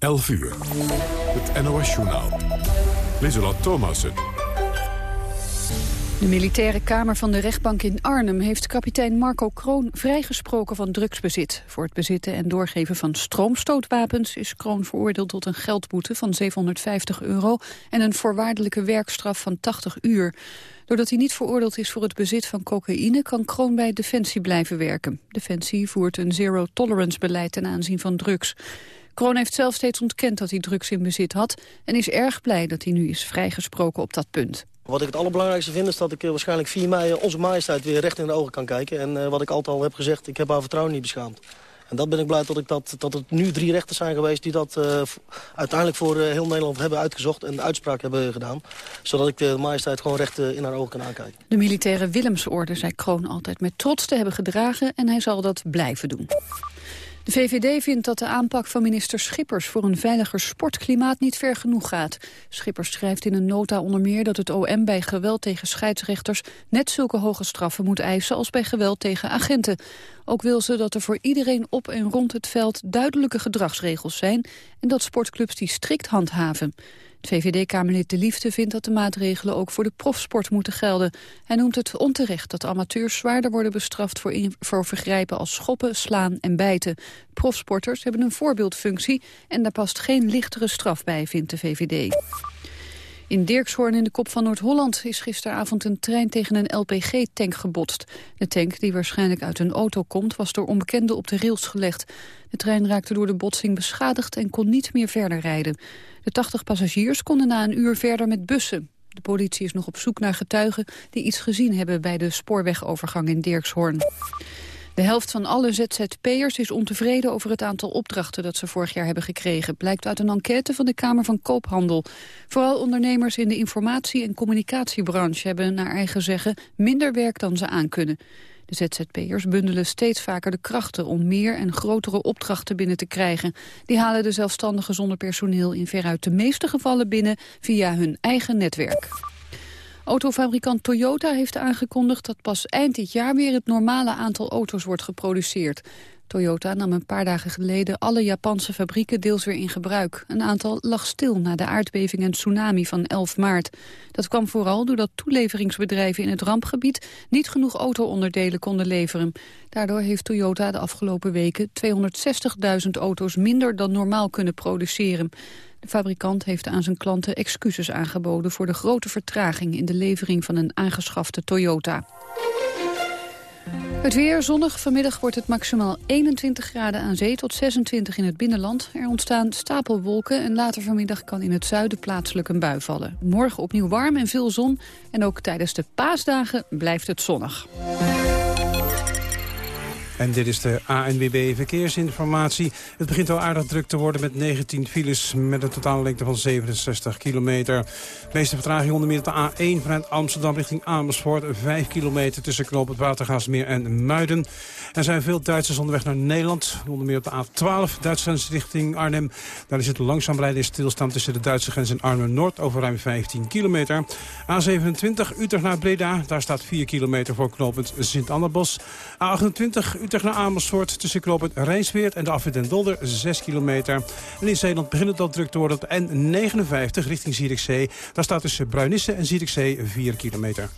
11 uur. Het NOS-journaal. Lieselot Thomassen. De militaire kamer van de rechtbank in Arnhem heeft kapitein Marco Kroon vrijgesproken van drugsbezit. Voor het bezitten en doorgeven van stroomstootwapens is Kroon veroordeeld tot een geldboete van 750 euro en een voorwaardelijke werkstraf van 80 uur. Doordat hij niet veroordeeld is voor het bezit van cocaïne kan Kroon bij Defensie blijven werken. Defensie voert een zero-tolerance beleid ten aanzien van drugs. Kroon heeft zelf steeds ontkend dat hij drugs in bezit had... en is erg blij dat hij nu is vrijgesproken op dat punt. Wat ik het allerbelangrijkste vind is dat ik eh, waarschijnlijk 4 mei onze majesteit weer recht in de ogen kan kijken. En uh, wat ik altijd al heb gezegd, ik heb haar vertrouwen niet beschaamd. En dat ben ik blij dat, ik dat, dat het nu drie rechters zijn geweest... die dat uh, uiteindelijk voor uh, heel Nederland hebben uitgezocht... en de uitspraak hebben gedaan. Zodat ik de majesteit gewoon recht uh, in haar ogen kan aankijken. De militaire Willemsorde zei Kroon altijd met trots te hebben gedragen... en hij zal dat blijven doen. De VVD vindt dat de aanpak van minister Schippers voor een veiliger sportklimaat niet ver genoeg gaat. Schippers schrijft in een nota onder meer dat het OM bij geweld tegen scheidsrechters net zulke hoge straffen moet eisen als bij geweld tegen agenten. Ook wil ze dat er voor iedereen op en rond het veld duidelijke gedragsregels zijn en dat sportclubs die strikt handhaven. Het VVD-Kamerlid De Liefde vindt dat de maatregelen ook voor de profsport moeten gelden. Hij noemt het onterecht dat amateurs zwaarder worden bestraft voor, voor vergrijpen als schoppen, slaan en bijten. Profsporters hebben een voorbeeldfunctie en daar past geen lichtere straf bij, vindt de VVD. In Dirkshoorn in de kop van Noord-Holland is gisteravond een trein tegen een LPG-tank gebotst. De tank, die waarschijnlijk uit een auto komt, was door onbekenden op de rails gelegd. De trein raakte door de botsing beschadigd en kon niet meer verder rijden. De 80 passagiers konden na een uur verder met bussen. De politie is nog op zoek naar getuigen die iets gezien hebben bij de spoorwegovergang in Dirkshoorn. De helft van alle ZZP'ers is ontevreden over het aantal opdrachten dat ze vorig jaar hebben gekregen, blijkt uit een enquête van de Kamer van Koophandel. Vooral ondernemers in de informatie- en communicatiebranche hebben naar eigen zeggen minder werk dan ze aankunnen. De ZZP'ers bundelen steeds vaker de krachten om meer en grotere opdrachten binnen te krijgen. Die halen de zelfstandigen zonder personeel in veruit de meeste gevallen binnen via hun eigen netwerk. Autofabrikant Toyota heeft aangekondigd dat pas eind dit jaar weer het normale aantal auto's wordt geproduceerd. Toyota nam een paar dagen geleden alle Japanse fabrieken deels weer in gebruik. Een aantal lag stil na de aardbeving en tsunami van 11 maart. Dat kwam vooral doordat toeleveringsbedrijven in het rampgebied niet genoeg auto-onderdelen konden leveren. Daardoor heeft Toyota de afgelopen weken 260.000 auto's minder dan normaal kunnen produceren. De fabrikant heeft aan zijn klanten excuses aangeboden voor de grote vertraging in de levering van een aangeschafte Toyota. Het weer zonnig. Vanmiddag wordt het maximaal 21 graden aan zee tot 26 in het binnenland. Er ontstaan stapelwolken en later vanmiddag kan in het zuiden plaatselijk een bui vallen. Morgen opnieuw warm en veel zon en ook tijdens de paasdagen blijft het zonnig. En dit is de ANWB Verkeersinformatie. Het begint al aardig druk te worden met 19 files... met een totale lengte van 67 kilometer. De meeste vertraging onder meer op de A1 vanuit Amsterdam richting Amersfoort. 5 kilometer tussen knoop het Watergaasmeer en Muiden. Er zijn veel Duitsers onderweg naar Nederland. Onder meer op de A12 Duitsland richting Arnhem. Daar is het langzaam rijden stilstaan tussen de Duitse grens en Arnhem-Noord... over ruim 15 kilometer. A27 Utrecht naar Breda. Daar staat 4 kilometer voor knooppunt Sint-Annabos. A28 Naar Amersfoort tussen knooppunt Rijnsweert en de afwit en Dolder 6 kilometer. En in Zeeland begint het al druk te worden op N59 richting Zierikzee. Daar staat tussen Bruinisse en Zierikzee 4 kilometer.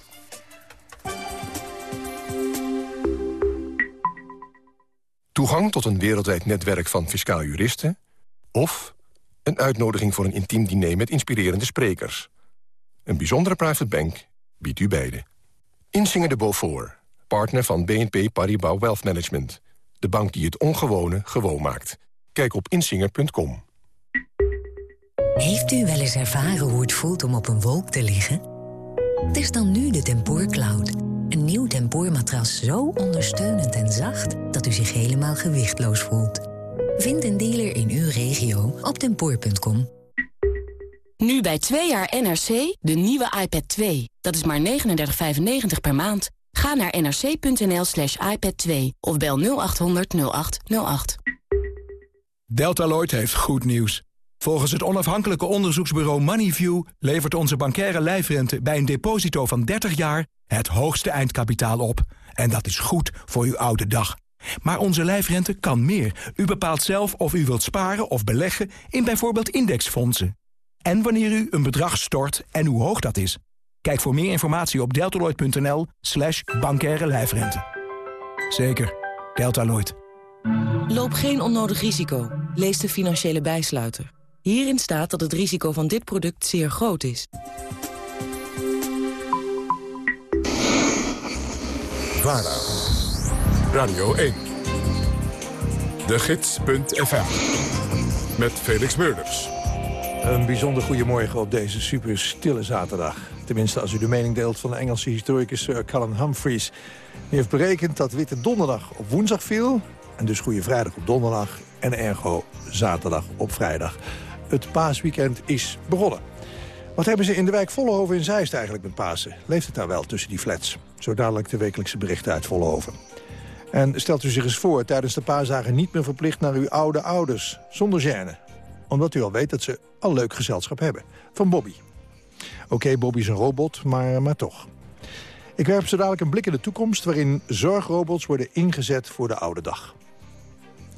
Toegang tot een wereldwijd netwerk van fiscaal juristen... of een uitnodiging voor een intiem diner met inspirerende sprekers. Een bijzondere private bank biedt u beide. Insinger de Beaufort partner van BNP Paribas Wealth Management. De bank die het ongewone gewoon maakt. Kijk op insinger.com. Heeft u wel eens ervaren hoe het voelt om op een wolk te liggen? Test dan nu de Tempoor Cloud. Een nieuw tempoormatras zo ondersteunend en zacht... dat u zich helemaal gewichtloos voelt. Vind een dealer in uw regio op tempoor.com. Nu bij 2 jaar NRC de nieuwe iPad 2. Dat is maar 39,95 per maand. Ga naar nrc.nl slash iPad 2 of bel 0800 0808. Deltaloid heeft goed nieuws. Volgens het onafhankelijke onderzoeksbureau Moneyview... levert onze bankaire lijfrente bij een deposito van 30 jaar... het hoogste eindkapitaal op. En dat is goed voor uw oude dag. Maar onze lijfrente kan meer. U bepaalt zelf of u wilt sparen of beleggen in bijvoorbeeld indexfondsen. En wanneer u een bedrag stort en hoe hoog dat is. Kijk voor meer informatie op deltaloid.nl slash bankaire lijfrente. Zeker, Deltaloid. Loop geen onnodig risico. Lees de financiële bijsluiter. Hierin staat dat het risico van dit product zeer groot is. VARA. Radio 1. De Gids.fm. Met Felix Meurders. Een bijzonder goedemorgen op deze super stille zaterdag. Tenminste, als u de mening deelt van de Engelse historicus Sir Colin Humphreys. Die heeft berekend dat Witte Donderdag op woensdag viel... en dus Goede Vrijdag op donderdag en ergo zaterdag op vrijdag. Het paasweekend is begonnen. Wat hebben ze in de wijk Vollenhoven in Zeist eigenlijk met Pasen? Leeft het daar wel tussen die flats? Zo dadelijk de wekelijkse berichten uit Vollenhoven. En stelt u zich eens voor tijdens de paasdagen niet meer verplicht naar uw oude ouders. Zonder gêne. Omdat u al weet dat ze al leuk gezelschap hebben. Van Bobby. Oké, Bobby is een robot, maar, maar toch. Ik werp zo dadelijk een blik in de toekomst... waarin zorgrobots worden ingezet voor de oude dag.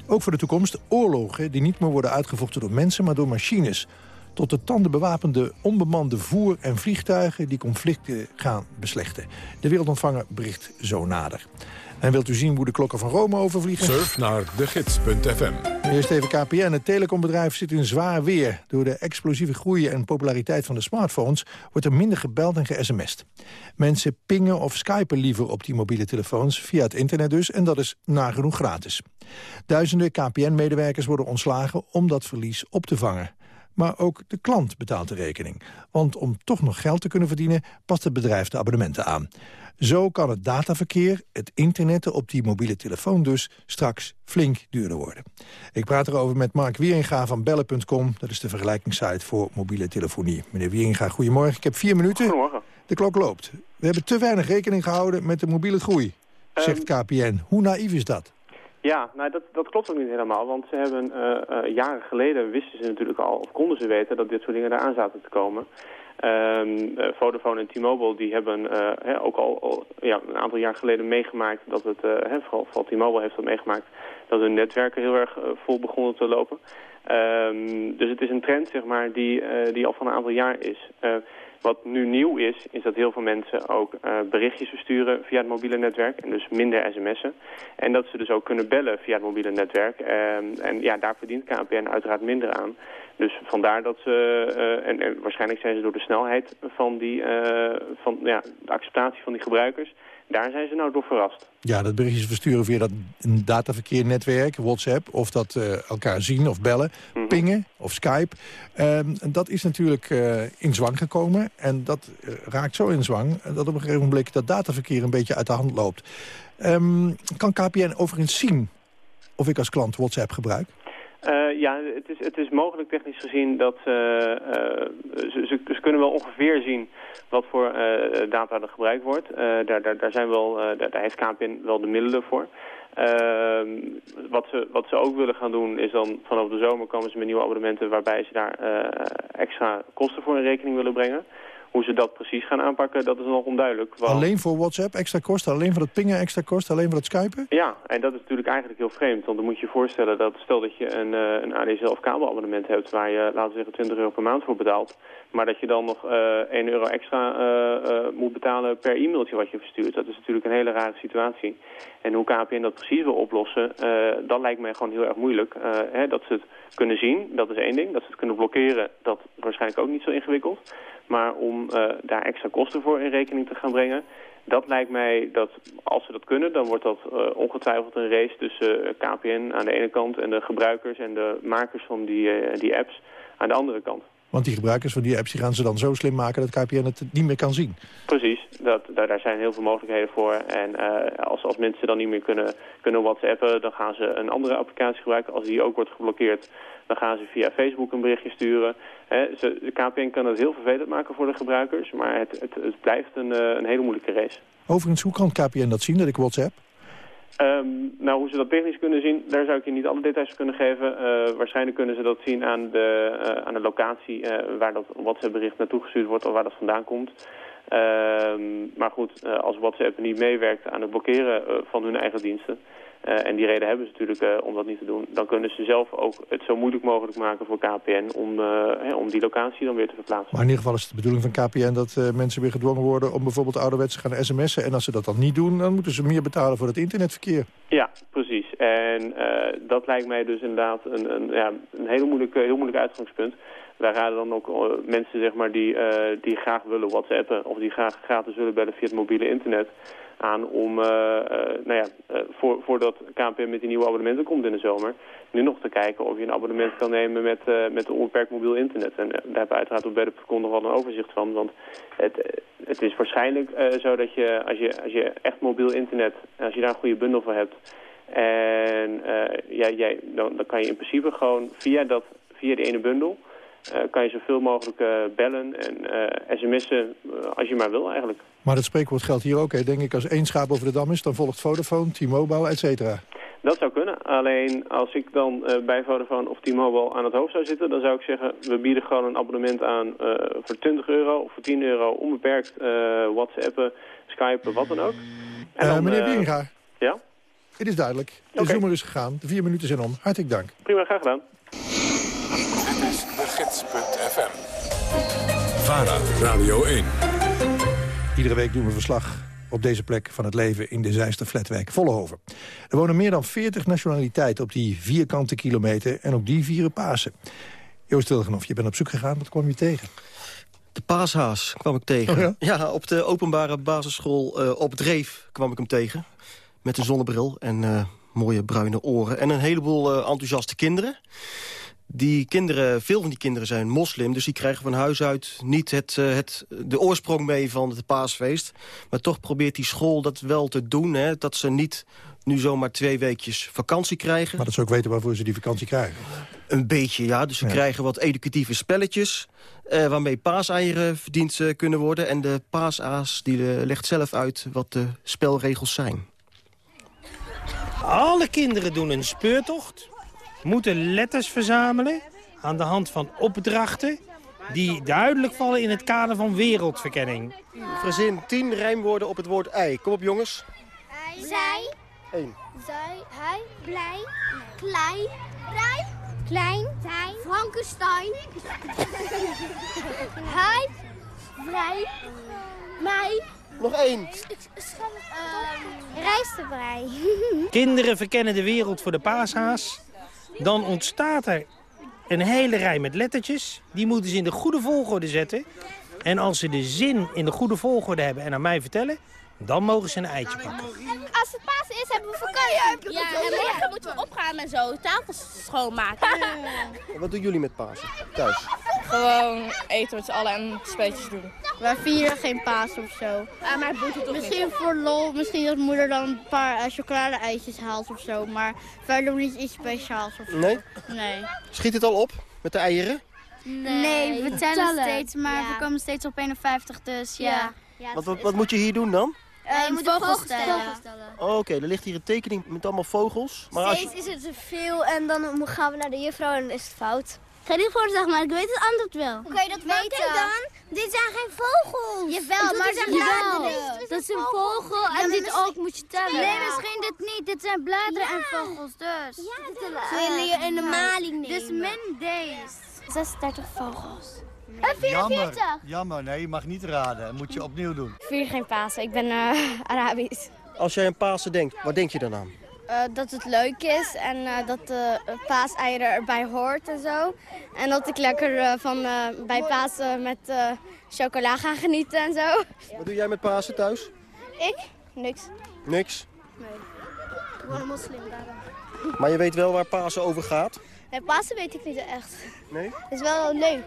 Ook voor de toekomst oorlogen die niet meer worden uitgevochten door mensen... maar door machines. Tot de tanden bewapende onbemande voer- en vliegtuigen... die conflicten gaan beslechten. De wereldontvanger bericht zo nader. En wilt u zien hoe de klokken van Rome overvliegen? Surf naar degids.fm. Eerst even KPN. Het telecombedrijf zit in zwaar weer. Door de explosieve groei en populariteit van de smartphones... wordt er minder gebeld en ge-sms'd. Mensen pingen of skypen liever op die mobiele telefoons... via het internet dus, en dat is nagenoeg gratis. Duizenden KPN-medewerkers worden ontslagen om dat verlies op te vangen. Maar ook de klant betaalt de rekening. Want om toch nog geld te kunnen verdienen... past het bedrijf de abonnementen aan. Zo kan het dataverkeer, het internetten op die mobiele telefoon dus... straks flink duurder worden. Ik praat erover met Mark Wieringa van Bellen.com. Dat is de vergelijkingssite voor mobiele telefonie. Meneer Wieringa, goedemorgen. Ik heb vier minuten. Goedemorgen. De klok loopt. We hebben te weinig rekening gehouden met de mobiele groei, zegt KPN. Hoe naïef is dat? Ja, nou dat, dat klopt ook niet helemaal. Want ze hebben uh, uh, jaren geleden wisten ze natuurlijk al, of konden ze weten, dat dit soort dingen eraan zaten te komen. Um, uh, Vodafone en T-Mobile die hebben he, ook al, al ja, een aantal jaar geleden meegemaakt dat het, he, vooral, vooral T-Mobile heeft dat meegemaakt, dat hun netwerken heel erg vol begonnen te lopen. Um, dus het is een trend zeg maar, die, die al van een aantal jaar is. Wat nu nieuw is, is dat heel veel mensen ook uh, berichtjes versturen via het mobiele netwerk. En dus minder sms'en. En dat ze dus ook kunnen bellen via het mobiele netwerk. Uh, en ja, daar verdient KPN uiteraard minder aan. Dus vandaar dat ze, en, en, waarschijnlijk zijn ze door de snelheid van die, van ja, de acceptatie van die gebruikers, daar zijn ze nou door verrast. Ja, dat berichtjes versturen via dat dataverkeernetwerk, WhatsApp... of dat uh, elkaar zien of bellen, mm -hmm. pingen of Skype. Uh, dat is natuurlijk uh, in zwang gekomen. En dat raakt zo in zwang dat op een gegeven moment dat dataverkeer een beetje uit de hand loopt. Um, kan KPN overigens zien of ik als klant WhatsApp gebruik? Uh, ja, het is, het is mogelijk technisch gezien dat uh, ze, ze, ze, kunnen wel ongeveer zien wat voor data er gebruikt wordt. daar, daar, daar, zijn wel, daar, daar heeft KPN wel de middelen voor. Ehm, wat, ze, wat ze ook willen gaan doen is dan vanaf de zomer komen ze met nieuwe abonnementen waarbij ze daar extra kosten voor in rekening willen brengen. Hoe ze dat precies gaan aanpakken, dat is nog onduidelijk. Want... Alleen voor WhatsApp extra kosten? Alleen voor het pingen extra kosten? Alleen voor het skypen? Ja, en dat is natuurlijk eigenlijk heel vreemd. Want dan moet je je voorstellen dat stel dat je een, uh, een ADSL of kabelabonnement hebt... waar je, laten we zeggen, 20 euro per maand voor betaalt... maar dat je dan nog uh, 1 euro extra uh, moet betalen per e-mailtje wat je verstuurt. Dat is natuurlijk een hele rare situatie. En hoe KPN dat precies wil oplossen, dat lijkt mij gewoon heel erg moeilijk. Hè, dat ze het kunnen zien, dat is één ding. Dat ze het kunnen blokkeren, dat waarschijnlijk ook niet zo ingewikkeld. Maar om daar extra kosten voor in rekening te gaan brengen... dat lijkt mij dat als ze dat kunnen... dan wordt dat ongetwijfeld een race tussen KPN aan de ene kant... en de gebruikers en de makers van die, die apps aan de andere kant. Want die gebruikers van die apps die gaan ze dan zo slim maken... dat KPN het niet meer kan zien. Precies, dat, daar, daar zijn heel veel mogelijkheden voor. En als, als mensen dan niet meer kunnen, kunnen whatsappen... dan gaan ze een andere applicatie gebruiken. Als die ook wordt geblokkeerd dan gaan ze via Facebook een berichtje sturen. He, ze, de KPN kan het heel vervelend maken voor de gebruikers, maar het, het, het blijft een, uh, een hele moeilijke race. Overigens, hoe kan KPN dat zien, dat ik WhatsApp? Um, nou, hoe ze dat technisch kunnen zien, daar zou ik je niet alle details kunnen geven. Uh, waarschijnlijk kunnen ze dat zien aan de, uh, aan de locatie uh, waar dat WhatsApp-bericht naartoe gestuurd wordt of waar dat vandaan komt. Um, maar goed, als WhatsApp niet meewerkt aan het blokkeren van hun eigen diensten, eh, en die reden hebben ze natuurlijk uh, om dat niet te doen. Dan kunnen ze zelf ook het zo moeilijk mogelijk maken voor KPN om, uh, om die locatie dan weer te verplaatsen. Maar in ieder geval is het de bedoeling van KPN dat mensen weer gedwongen worden om bijvoorbeeld ouderwets te gaan sms'en. En als ze dat dan niet doen, dan moeten ze meer betalen voor het internetverkeer. Ja, precies. En dat lijkt mij dus inderdaad een, een, ja, een heel, moeilijk, heel moeilijk uitgangspunt. Wij raden dan ook mensen zeg maar, die, die graag willen whatsappen of die graag gratis willen bellen via het mobiele internet aan om, uh, nou ja, uh, voor, voordat KPN met die nieuwe abonnementen komt in de zomer, nu nog te kijken of je een abonnement kan nemen met, met onbeperkt mobiel internet. En daar hebben we uiteraard op Bedden.com nog wel een overzicht van, want het, het is waarschijnlijk zo dat je als, je, als je echt mobiel internet, als je daar een goede bundel voor hebt, en ja, jij, dan, dan kan je in principe gewoon via, dat, via die ene bundel, kan je zoveel mogelijk uh, bellen en uh, sms'en als je maar wil eigenlijk. Maar dat spreekwoord geldt hier ook, hè? denk ik. Als één schaap over de dam is, dan volgt Vodafone, T-Mobile, et cetera. Dat zou kunnen. Alleen als ik dan bij Vodafone of T-Mobile aan het hoofd zou zitten... dan zou ik zeggen, we bieden gewoon een abonnement aan voor 20 euro of voor 10 euro... onbeperkt whatsappen, skypen, wat dan ook. En dan, meneer Wieringa. Ja? Het is duidelijk. De okay. zoemer is gegaan. De vier minuten zijn om. Hartelijk dank. Prima, graag gedaan. VARA, Radio 1. Iedere week doen we verslag op deze plek van het leven in de Zeister Flatwijk, Vollenhoven. Er wonen meer dan 40 nationaliteiten op die vierkante kilometer en op die vieren Pasen. Joost Wilgenhoff, je bent op zoek gegaan, wat kwam je tegen? De paashaas kwam ik tegen. Oh ja? op de openbare basisschool uh, op Dreef kwam ik hem tegen. Met een zonnebril en uh, mooie bruine oren. En een heleboel uh, enthousiaste kinderen. Die kinderen, veel van die kinderen zijn moslim, dus die krijgen van huis uit niet het, uh, het, de oorsprong mee van het paasfeest. Maar toch probeert die school dat wel te doen, hè, dat ze niet nu zomaar twee weekjes vakantie krijgen. Maar dat ze ook weten waarvoor ze die vakantie krijgen. Een beetje, ja. Dus ze ja. krijgen wat educatieve spelletjes... Uh, waarmee paaseieren verdiend uh, kunnen worden. En de paasaas die uh, legt zelf uit wat de spelregels zijn. Alle kinderen doen een speurtocht moeten letters verzamelen aan de hand van opdrachten... die duidelijk vallen in het kader van wereldverkenning. Verzin tien rijmwoorden op het woord ei. Kom op, jongens. Zij. Eén. Zij, hij, blij, klein, rij, klein, hij, Frankenstein, hij, vrij, mij. Nog één. Rijstebrei. Kinderen verkennen de wereld voor de paashaas. Dan ontstaat er een hele rij met lettertjes. Die moeten ze in de goede volgorde zetten. En als ze de zin in de goede volgorde hebben en aan mij vertellen... dan mogen ze een eitje pakken. Als het Pasen is, hebben we vakantie. Ja, en morgen moeten we opgaan en zo tafels schoonmaken. Wat doen jullie met Pasen thuis? Gewoon eten met z'n allen en spelletjes doen. Wij vieren geen paas of zo. Ah, maar het toch Misschien niet. voor lol, misschien dat moeder dan een paar uh, chocolade-eitjes haalt of zo. Maar verder niet iets speciaals of zo. Nee? Nee. Schiet het al op met de eieren? Nee, nee we tellen, tellen, steeds, maar ja. we komen steeds op 51, dus ja. ja. ja wat, wat, wat, moet je hier doen dan? Je moet vogels, vogels stellen. stellen. Oh, Oké, okay. er ligt hier een tekening met allemaal vogels. Maar steeds als je... is het te veel en dan gaan we naar de juffrouw en dan is het fout. Ga niet voorzeggen, maar ik weet het antwoord wel. Hoe kan je dat weten? dan? Dit zijn geen vogels. Jawel, maar zijn bladeren. Dat is een vogel ja, en dit ook moet je tellen. Nee, misschien dit niet. Dit zijn bladeren ja. en vogels, dus. Ja, dit Zullen je in de maling nemen. Dus min deze. 36 vogels. En 44. Jammer, jammer, nee, je mag niet raden. Dat moet je opnieuw doen. Ik vier geen Pasen, ik ben uh, Arabisch. Als jij aan Pasen denkt, wat denk je dan aan? Uh, dat het leuk is en uh, dat de paaseieren erbij hoort en zo. En dat ik lekker van bij Pasen met chocola ga genieten en zo. Wat doe jij met Pasen thuis? Ik? Niks. Niks? Nee. Ik ben een moslim daarom. Maar je weet wel waar Pasen over gaat? Nee, Pasen weet ik niet echt. Nee? Het is wel leuk.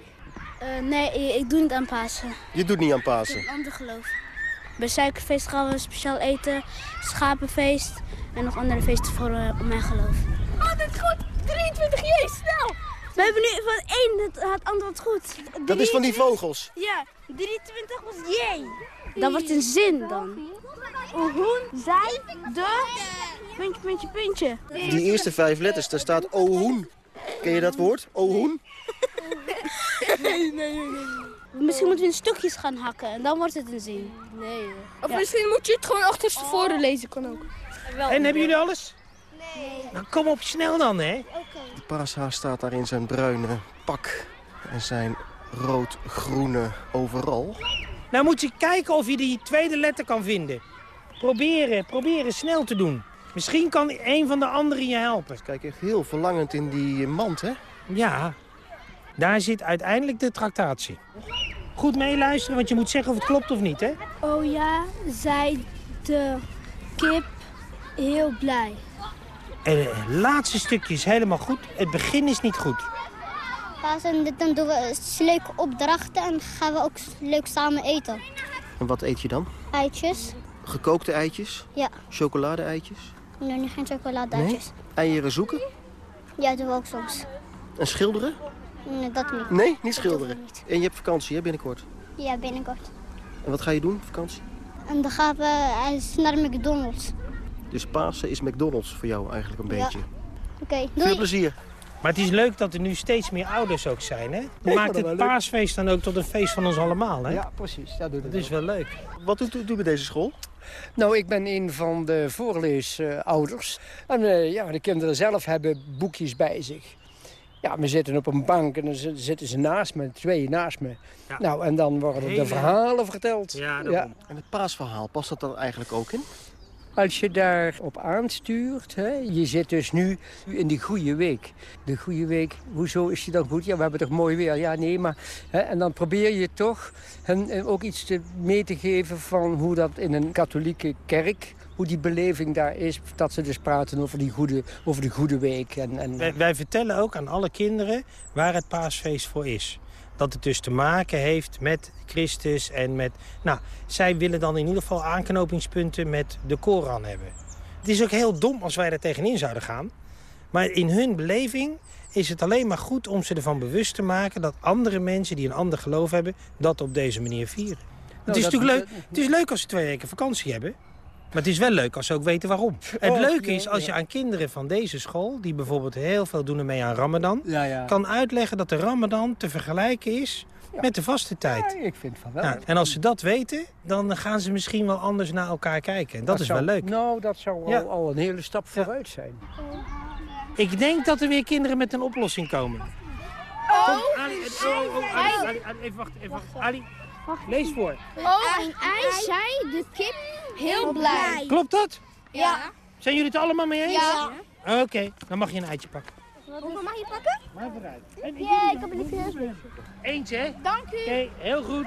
Nee, ik doe niet aan Pasen. Je doet niet aan Pasen? Ik ander geloof. Bij suikerfeest gaan we speciaal eten, schapenfeest en nog andere feesten voor uh, mijn geloof. Oh, dat is goed! 23 jee, snel! We hebben nu van één, het, het antwoord goed. Dat is van die vogels? Ja, 23 was jee. Dat wordt een zin dan. Ohoen, zij, de, puntje, puntje, puntje. Die eerste vijf letters, daar staat ohoen. Ken je dat woord? Ohoen? Nee, nee, nee. Misschien moeten we in stukjes gaan hakken en dan wordt het een zin. Nee. Of ja. misschien moet je het gewoon achterstevoren lezen, kan ook. Wel, en hebben jullie alles? Nou, kom op, snel dan, hè? De paashaas staat daar in zijn bruine pak en zijn rood-groene overal. Nou moet je kijken of je die tweede letter kan vinden. Proberen, proberen snel te doen. Misschien kan een van de anderen je helpen. Kijk echt heel verlangend in die mand, hè? Ja, daar zit uiteindelijk de tractatie. Goed meeluisteren, want je moet zeggen of het klopt of niet, hè? Oh ja, zei de kip heel blij. En het laatste stukje is helemaal goed. Het begin is niet goed. Pas en dit- dan doen we leuke opdrachten en gaan we ook leuk samen eten. En wat eet je dan? Eitjes. Gekookte eitjes? Ja, Chocolade-eitjes? nee, nu geen chocolade-eitjes. Eieren zoeken? Ja, doen we ook soms. En schilderen? Nee, dat niet. Nee, niet schilderen. En je hebt vakantie, hè, binnenkort. Ja, binnenkort. En wat ga je doen, vakantie? En dan gaan we eh, naar McDonald's. Dus Pasen is McDonald's voor jou eigenlijk een Ja. beetje. Oké, Veel doei. plezier. Maar het is leuk dat er nu steeds meer ouders ook zijn, hè? vond Maakt het het paasfeest dan ook tot een feest van ons allemaal, hè? Ja, precies. Ja, doe Dat is wel leuk. Wat doet u doet bij deze school? Nou, ik ben een van de voorleesouders. en eh, ja, de kinderen zelf hebben boekjes bij zich. Ja, we zitten op een bank en dan zi- zitten ze naast me, twee naast me. Ja. Nou, en dan worden Hele- de verhalen verteld. Ja, En het paasverhaal, past dat er eigenlijk ook in? Als je daarop aanstuurt, hè, je zit dus nu in die goede week. De goede week, hoezo is die dan goed? Ja, we hebben toch mooi weer? Ja, nee, maar... Hè, en dan probeer je toch hen eh, ook iets te, mee te geven van hoe dat in een katholieke kerk... hoe die beleving daar is, dat ze dus praten over die goede, over die goede week. En, en, Wij, wij vertellen ook aan alle kinderen waar het paasfeest voor is. Dat het dus te maken heeft met Christus en met... Nou, zij willen dan in ieder geval aanknopingspunten met de Koran hebben. Het is ook heel dom als wij er tegenin zouden gaan. Maar in hun beleving is het alleen maar goed om ze ervan bewust te maken... dat andere mensen die een ander geloof hebben, dat op deze manier vieren. het is natuurlijk leuk, het is leuk als ze twee weken vakantie hebben. Maar het is wel leuk als ze ook weten waarom. Het Och, leuke is als je aan kinderen van deze school... die bijvoorbeeld heel veel doen ermee aan Ramadan... Ja, ja. kan uitleggen dat de Ramadan te vergelijken is met de vaste tijd. Ja, ik vind van wel. Nou, en als ze dat weten, dan gaan ze misschien wel anders naar elkaar kijken. En dat, is zou- wel leuk. Nou, dat zou Ja. al, al een hele stap vooruit zijn. Ik denk dat er weer kinderen met een oplossing komen. Kom, Ali, oh, oh, oh, Ali, Ali, Ali, even wachten, even wachten. Ali, lees voor. Oh, en hij zei de kip heel blij. Klopt dat? Ja. Zijn jullie het allemaal mee eens? Ja. Oké, dan mag je een eitje pakken. Hoeveel mag je pakken? Maar vooruit. Ja, ik heb een liefje. Eentje, hè? Dank u. Oké, heel goed.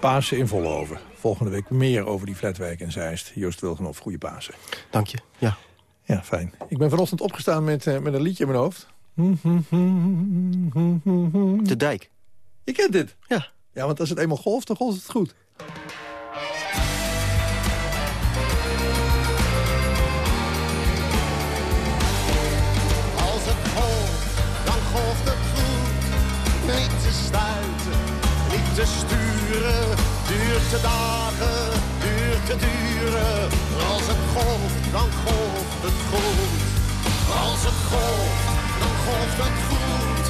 Pasen in Vollenhoven. Volgende week meer over die flatwijk in Zeist. Joost Wilgenhoff, goede Pasen. Dank je. Ja. Ja, fijn. Ik ben vanochtend opgestaan met, eh, met een liedje in mijn hoofd. De dijk. Je kent dit? Ja. Ja, want als het eenmaal golft, dan golft het goed. Als het golft, dan golft het goed. Niet te stuiten, niet te sturen. Duurt te dagen, duurt te duren. Als het golft, dan golft het goed. Als het golft, dan golft het goed.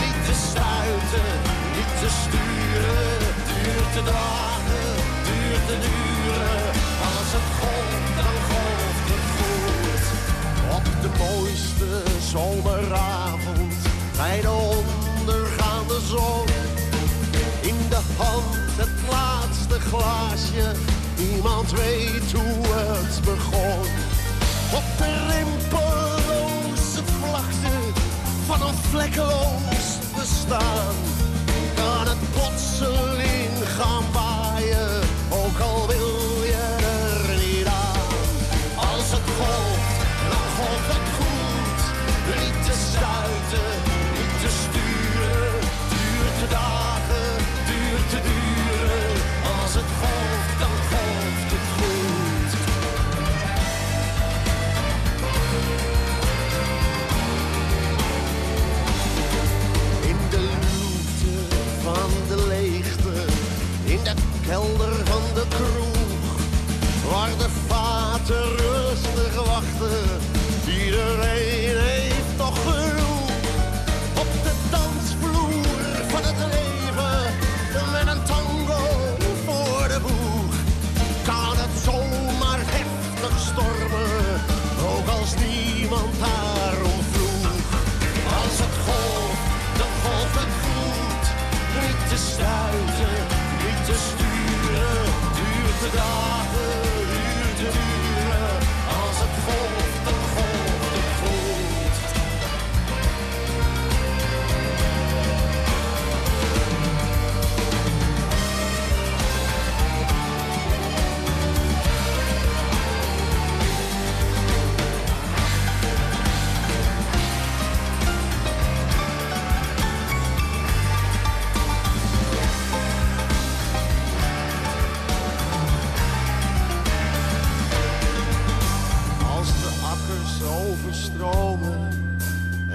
Niet te stuiten, niet te sturen. Duurt te dagen, duurt te duren. Als het golft, dan golft het goed. Op de mooiste zomeravond bij de ondergaande zon. In de hand het laatste glaasje, niemand weet hoe het begon. Op de rimpelloze vlakte van een vlekkeloos bestaan. Kan het plotseling gaan waaien, ook al helder van de kroeg. Waar de vaten rustig wachten, iedereen. cigar.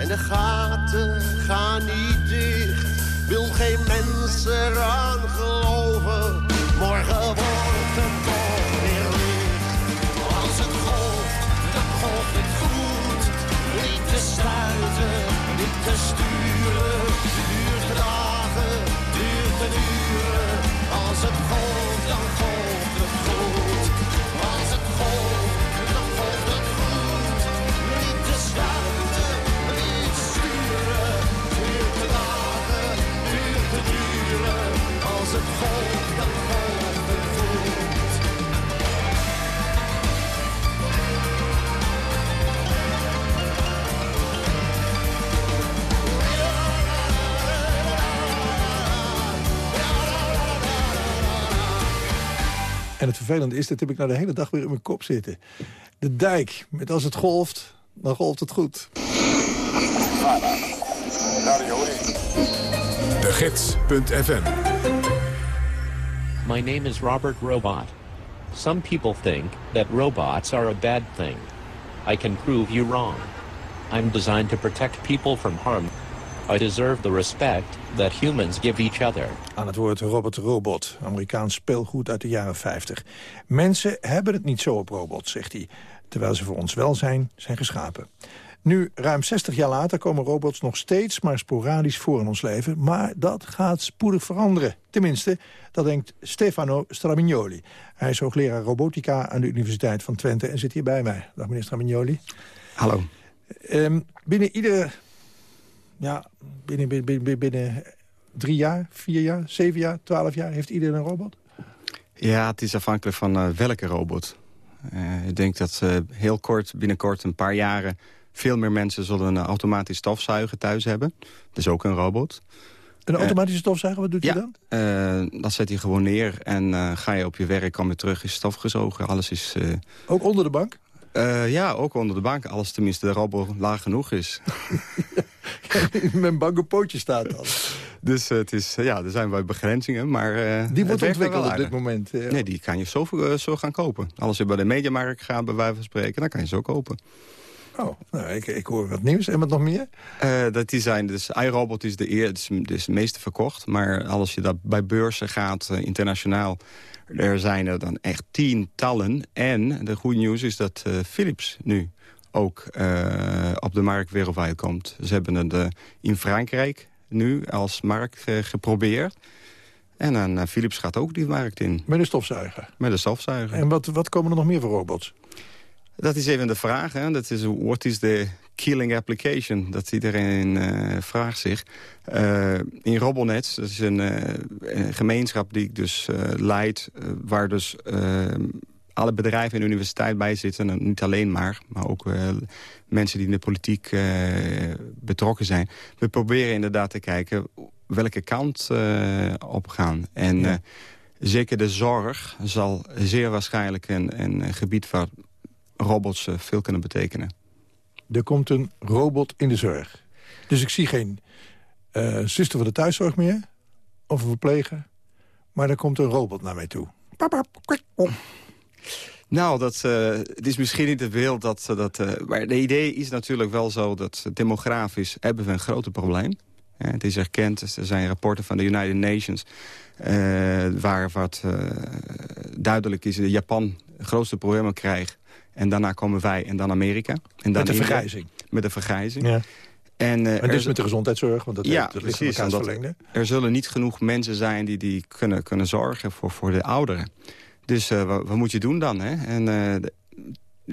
en de gaten gaan niet dicht. Wil geen mens eraan geloven, morgen wordt het toch weer licht. Als het golft, dan golft het goed. Niet te sluiten, niet te sturen. Duurt de dagen, duurt de uren. Als het golft, dan golft het goed. Als het golft. En het vervelende is, dat heb ik nou de hele dag weer in mijn kop zitten. De dijk, met als het golft, dan golft het goed. De Gids.fm My name is Robert Robot. Some people think that robots are a bad thing. I can prove you wrong. I'm designed to protect people from harm. I deserve the respect that humans give each other. Aan het woord Robert Robot, Amerikaans speelgoed uit de jaren 50. Mensen hebben het niet zo op robots, zegt hij. Terwijl ze voor ons welzijn zijn geschapen. Nu, ruim 60 jaar later, komen robots nog steeds maar sporadisch voor in ons leven. Maar dat gaat spoedig veranderen. Tenminste, dat denkt Stefano Stramignoli. Hij is hoogleraar robotica aan de Universiteit van Twente en zit hier bij mij. Dag meneer Stramignoli. Hallo. Ehm, binnen iedere... Ja, binnen, binnen, binnen, drie jaar, vier jaar, zeven jaar, twaalf jaar... heeft iedereen een robot? Ja, het is afhankelijk van eh, welke robot. Eh, ik denk dat eh, heel kort, binnenkort een paar jaren... veel meer mensen zullen een automatisch stofzuiger thuis hebben. Dat is ook een robot. Een automatische stofzuiger, wat doet ja, hij dan? dan zet hij gewoon neer en ga je op je werk, kom je terug, is stof gezogen. Alles is... Ook onder de bank? Eh, ja, ook onder de bank. Alles tenminste de robot laag genoeg is. Mijn bange pootje staat dan. Dus het is, eh, ja, er zijn wel begrenzingen, maar eh, Die wordt ontwikkeld op dit moment. Nee, die kan je zo, zo gaan kopen. Als je bij de mediamarkt gaat, bij wijze van spreken, dan kan je zo kopen. Oh, nou, ik, ik hoor wat nieuws. En wat nog meer? Dat die zijn, dus iRobot is de eer, het is, is het meeste verkocht. Maar als je dat bij beurzen gaat, internationaal, er zijn er dan echt tientallen. En de goede nieuws is dat eh, Philips nu ook eh, op de markt wereldwijd komt. Ze hebben het eh, in Frankrijk nu als markt geprobeerd. En dan Philips gaat ook die markt in. Met een stofzuiger? Met een stofzuiger. En wat, wat komen er nog meer voor robots? Dat is even de vraag. Hè? Dat is, what is the killing application? Dat iedereen eh, vraagt zich. Eh, in Robonets, dat is een, eh, een gemeenschap die ik dus leid... waar dus alle bedrijven en de universiteit bij zitten. En niet alleen maar, maar ook mensen die in de politiek betrokken zijn. We proberen inderdaad te kijken welke kant op gaan. En zeker de zorg zal zeer waarschijnlijk een, een gebied waar robots veel kunnen betekenen. Er komt een robot in de zorg. Dus ik zie geen eh zuster van de thuiszorg meer. Of een verpleger. Maar er komt een robot naar mij toe. Nou, dat, eh, het is misschien niet het beeld dat... eh, dat maar de idee is natuurlijk wel zo dat demografisch hebben we een groot probleem. Het is erkend, dus er zijn rapporten van de United Nations... waar wat duidelijk is, dat Japan het grootste problemen krijgt. En daarna komen wij en dan Amerika. En dan Met de vergrijzing. Met de vergrijzing. Ja. En, eh, En dus met de gezondheidszorg, want dat, ja, dat precies. verlengde. er zullen niet genoeg mensen zijn die, die kunnen, kunnen zorgen voor, voor de ouderen. Dus eh, wat, wat moet je doen dan? Hè? En, eh,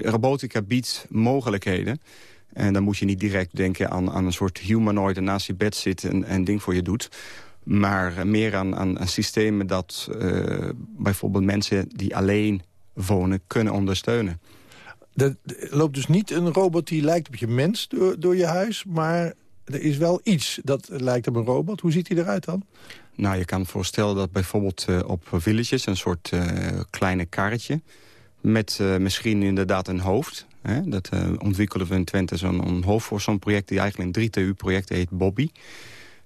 robotica biedt mogelijkheden. En dan moet je niet direct denken aan, aan een soort humanoid... en naast je bed zit en een ding voor je doet. Maar meer aan, aan, aan systemen dat bijvoorbeeld mensen die alleen wonen... kunnen ondersteunen. Er loopt dus niet een robot die lijkt op je mens door, door je huis... maar er is wel iets dat lijkt op een robot. Hoe ziet hij eruit dan? Nou, je kan voorstellen dat bijvoorbeeld eh, op villages... een soort eh, kleine karretje met eh, misschien inderdaad een hoofd. Hè? Dat ontwikkelen we in Twente zo'n hoofd voor zo'n project... die eigenlijk een 3TU-project heet Bobby.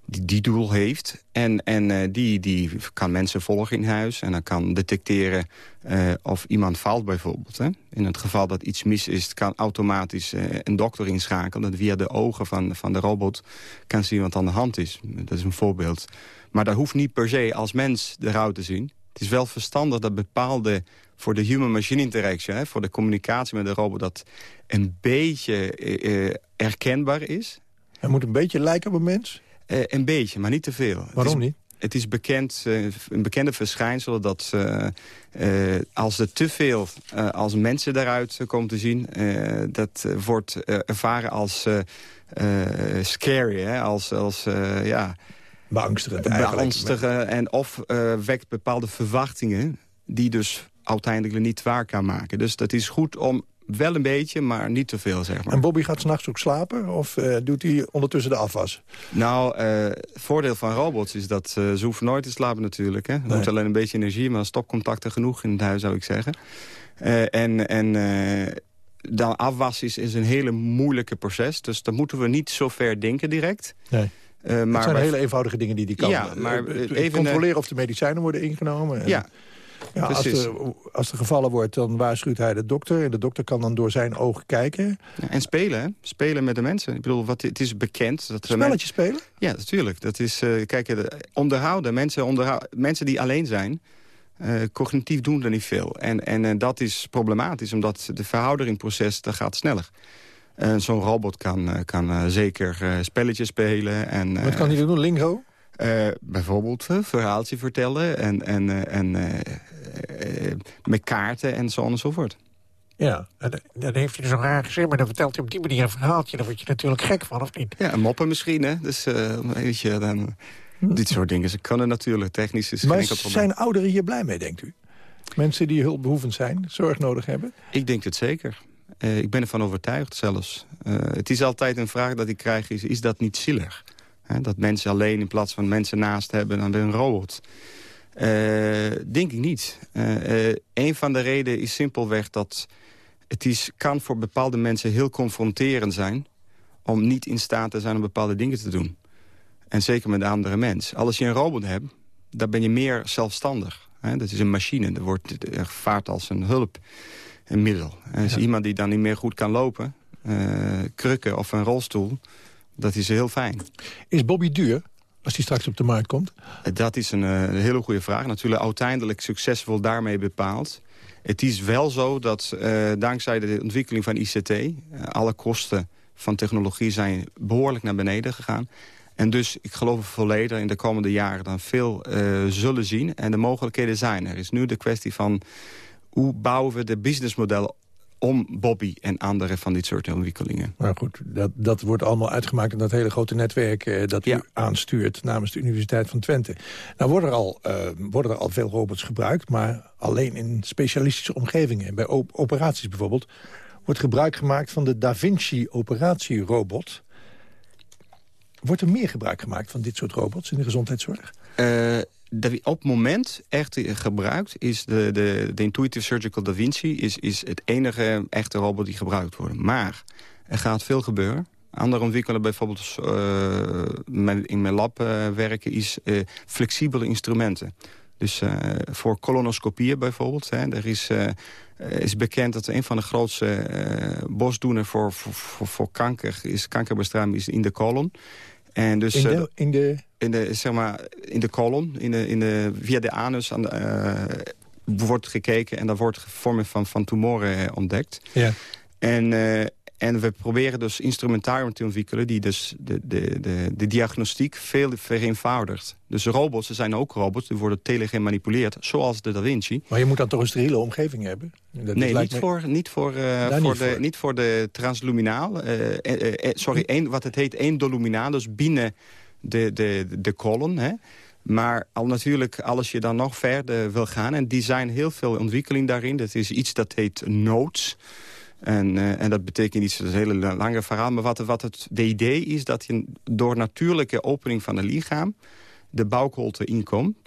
Die die doel heeft. En, en uh, die, die kan mensen volgen in huis. En dan kan detecteren uh, of iemand valt bijvoorbeeld. Hè. In het geval dat iets mis is, kan automatisch uh, een dokter inschakelen. Dat via de ogen van, van de robot kan zien wat aan de hand is. Dat is een voorbeeld. Maar dat hoeft niet per se als mens eruit te zien. Het is wel verstandig dat bepaalde voor de human-machine interaction... Hè, voor de communicatie met de robot... dat een beetje herkenbaar is. Hij moet een beetje lijken op een mens? Uh, een beetje, maar niet te veel. Waarom niet? Het is bekend, uh, een bekende verschijnsel dat uh, als er te veel als mensen daaruit komen te zien... dat wordt ervaren als scary, hè? als, als ja... Beangstigend Beangstigend en of wekt bepaalde verwachtingen... die dus uiteindelijk niet waar kan maken. Dus dat is goed om wel een beetje, maar niet te veel, zeg maar. En Bobby gaat s'nachts ook slapen? Of uh, doet hij ondertussen de afwas? Nou, uh, voordeel van robots is dat uh, ze hoeven nooit te slapen natuurlijk. Hè. Er moet alleen een beetje energie, maar stopcontacten genoeg in het huis, zou ik zeggen. en en dan afwassen is, is een hele moeilijke proces. Dus dat moeten we niet zo ver denken direct. Nee. Uh, maar het zijn hele eenvoudige dingen die die kan. Ja, maar even controleren of de medicijnen worden ingenomen. En... Ja, ja, als, er, als er gevallen wordt, dan waarschuwt hij de dokter. En de dokter kan dan door zijn ogen kijken. Ja, en spelen, hè? Spelen met de mensen. Ik bedoel, wat, het is bekend. Dat Spelletje spelen? Ja, natuurlijk. Dat is, uh, kijk, onderhouden. Mensen, onderhouden, mensen die alleen zijn, uh, cognitief doen er niet veel. En, en uh, dat is problematisch, omdat de verhouderingproces dat gaat sneller. Zo'n robot kan, kan zeker spelletjes spelen. En, Wat kan hij doen? Lingo? Uh, bijvoorbeeld een verhaaltje vertellen en, en, uh, en met kaarten en zo enzovoort. Ja, dan heeft hij zo'n raar gezin, maar dan vertelt hij op die manier een verhaaltje. Dan word je natuurlijk gek van, of niet? Ja, moppen misschien, hè. Dus weet je, dan, dit soort dingen. Ze kunnen natuurlijk, technisch is maar geen zijn ouderen hier blij mee, denkt u? Mensen die hulpbehoevend zijn, zorg nodig hebben? Ik denk het zeker. ik ben ervan overtuigd zelfs. het is altijd een vraag dat ik krijg, is, is dat niet zielig? Dat mensen alleen in plaats van mensen naast hebben dan weer een robot. Uh, denk ik niet. Uh, uh, een van de redenen is simpelweg dat het is, kan voor bepaalde mensen heel confronterend zijn... om niet in staat te zijn om bepaalde dingen te doen. En zeker met de andere mens. Als je een robot hebt, dan ben je meer zelfstandig. Dat is een machine, dat wordt vaart als een hulp, een middel. Iemand die dan niet meer goed kan lopen, krukken of een rolstoel dat is heel fijn. Is Bobby duur als die straks op de markt komt? Dat is een, een hele goede vraag. Natuurlijk uiteindelijk succesvol daarmee bepaald. Het is wel zo dat uh, dankzij de ontwikkeling van ICT... Uh, alle kosten van technologie zijn behoorlijk naar beneden gegaan. En dus, ik geloof volledig in de komende jaren dan veel uh, zullen zien. En de mogelijkheden zijn er. is nu de kwestie van hoe bouwen we de businessmodellen om Bobby en andere van dit soort ontwikkelingen. Maar goed, dat, dat wordt allemaal uitgemaakt in dat hele grote netwerk... Eh, dat u aanstuurt namens de Universiteit van Twente. Nou worden er, al, uh, worden er al veel robots gebruikt... maar alleen in specialistische omgevingen. Bij op operaties bijvoorbeeld wordt gebruik gemaakt van de Da Vinci-operatierobot. Wordt er meer gebruik gemaakt van dit soort robots in de gezondheidszorg? Uh, de, op het moment echt gebruikt is de, de, de Intuitive Surgical Da Vinci... Is, is het enige echte robot die gebruikt wordt. Maar er gaat veel gebeuren. Andere ontwikkelen bijvoorbeeld uh, in mijn lab uh, werken... is uh, flexibele instrumenten. Dus voor colonoscopieën bijvoorbeeld. Hè, er is, is bekend dat een van de grootste bosdoeners voor, voor, voor, voor, kanker... is kankerbestrijding is in de colon. En dus, in de... In de in de, zeg maar, in de kolom, in de, in de, via de anus aan de, uh, wordt gekeken... en daar wordt vormen van, van tumoren ontdekt. Ja. En, uh, en we proberen dus instrumentarium te ontwikkelen... die dus de, de, de, de diagnostiek veel vereenvoudigt. Dus robots, er zijn ook robots, die worden telemanipuleerd... zoals de Da Vinci. Maar je moet dan toch een steriele omgeving hebben? Dat nee, niet, me... voor, niet, voor, uh, voor niet, de, voor. niet voor de transluminaal. sorry, een, wat het heet endoluminaal, dus binnen de, de, de. Hè? Maar al natuurlijk, als je dan nog verder wil gaan... en die zijn heel veel ontwikkeling daarin. Dat is iets dat heet nodes. En, uh, en dat betekent iets, dat een hele lange verhaal. Maar wat, wat het de idee is, dat je door natuurlijke opening van het lichaam... de bouwkolte inkomt.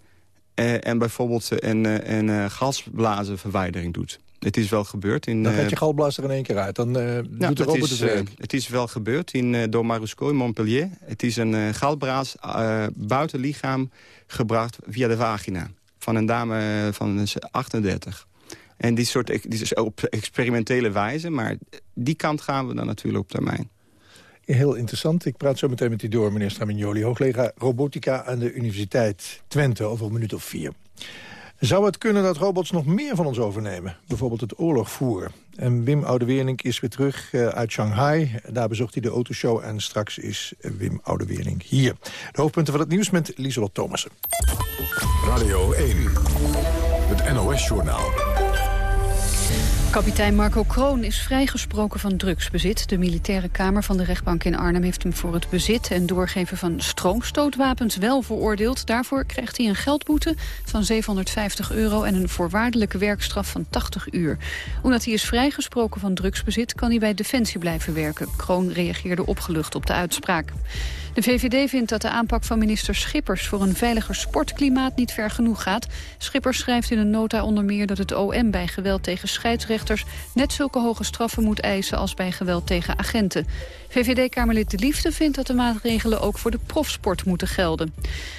Uh, en bijvoorbeeld een, een gasblazenverwijdering doet. Het is wel gebeurd. In, Dan gaat eh, je galblaas er in één keer uit. Dan nou, doet de robot is, het eh, werk. het is wel gebeurd in, uh, door Marusco in Montpellier. Het is een uh, galblaas uh, buiten lichaam gebracht via de vagina. Van een dame van 38. En die soort die is op experimentele wijze. Maar die kant gaan we dan natuurlijk op termijn. Heel interessant. Ik praat zo meteen met u door, meneer Stramignoli. Hoogleraar Robotica aan de Universiteit Twente over een minuut of vier. Zou het kunnen dat robots nog meer van ons overnemen? Bijvoorbeeld het oorlog voeren. En Wim Oudewernink is weer terug uh, uit Shanghai. Daar bezocht hij de autoshow en straks is Wim Oudewernink hier. De hoofdpunten van het nieuws met Lieselot Thomassen. Radio 1, het NOS-journaal. Kapitein Marco Kroon is vrijgesproken van drugsbezit. De militaire kamer van de rechtbank in Arnhem heeft hem voor het bezit en doorgeven van stroomstootwapens wel veroordeeld. Daarvoor krijgt hij een geldboete van 750 euro en een voorwaardelijke werkstraf van 80 uur. Omdat hij is vrijgesproken van drugsbezit kan hij bij Defensie blijven werken. Kroon reageerde opgelucht op de uitspraak. De VVD vindt dat de aanpak van minister Schippers voor een veiliger sportklimaat niet ver genoeg gaat. Schippers schrijft in een nota onder meer dat het OM bij geweld tegen scheidsrechters net zulke hoge straffen moet eisen als bij geweld tegen agenten. VVD-Kamerlid De Liefde vindt dat de maatregelen ook voor de profsport moeten gelden.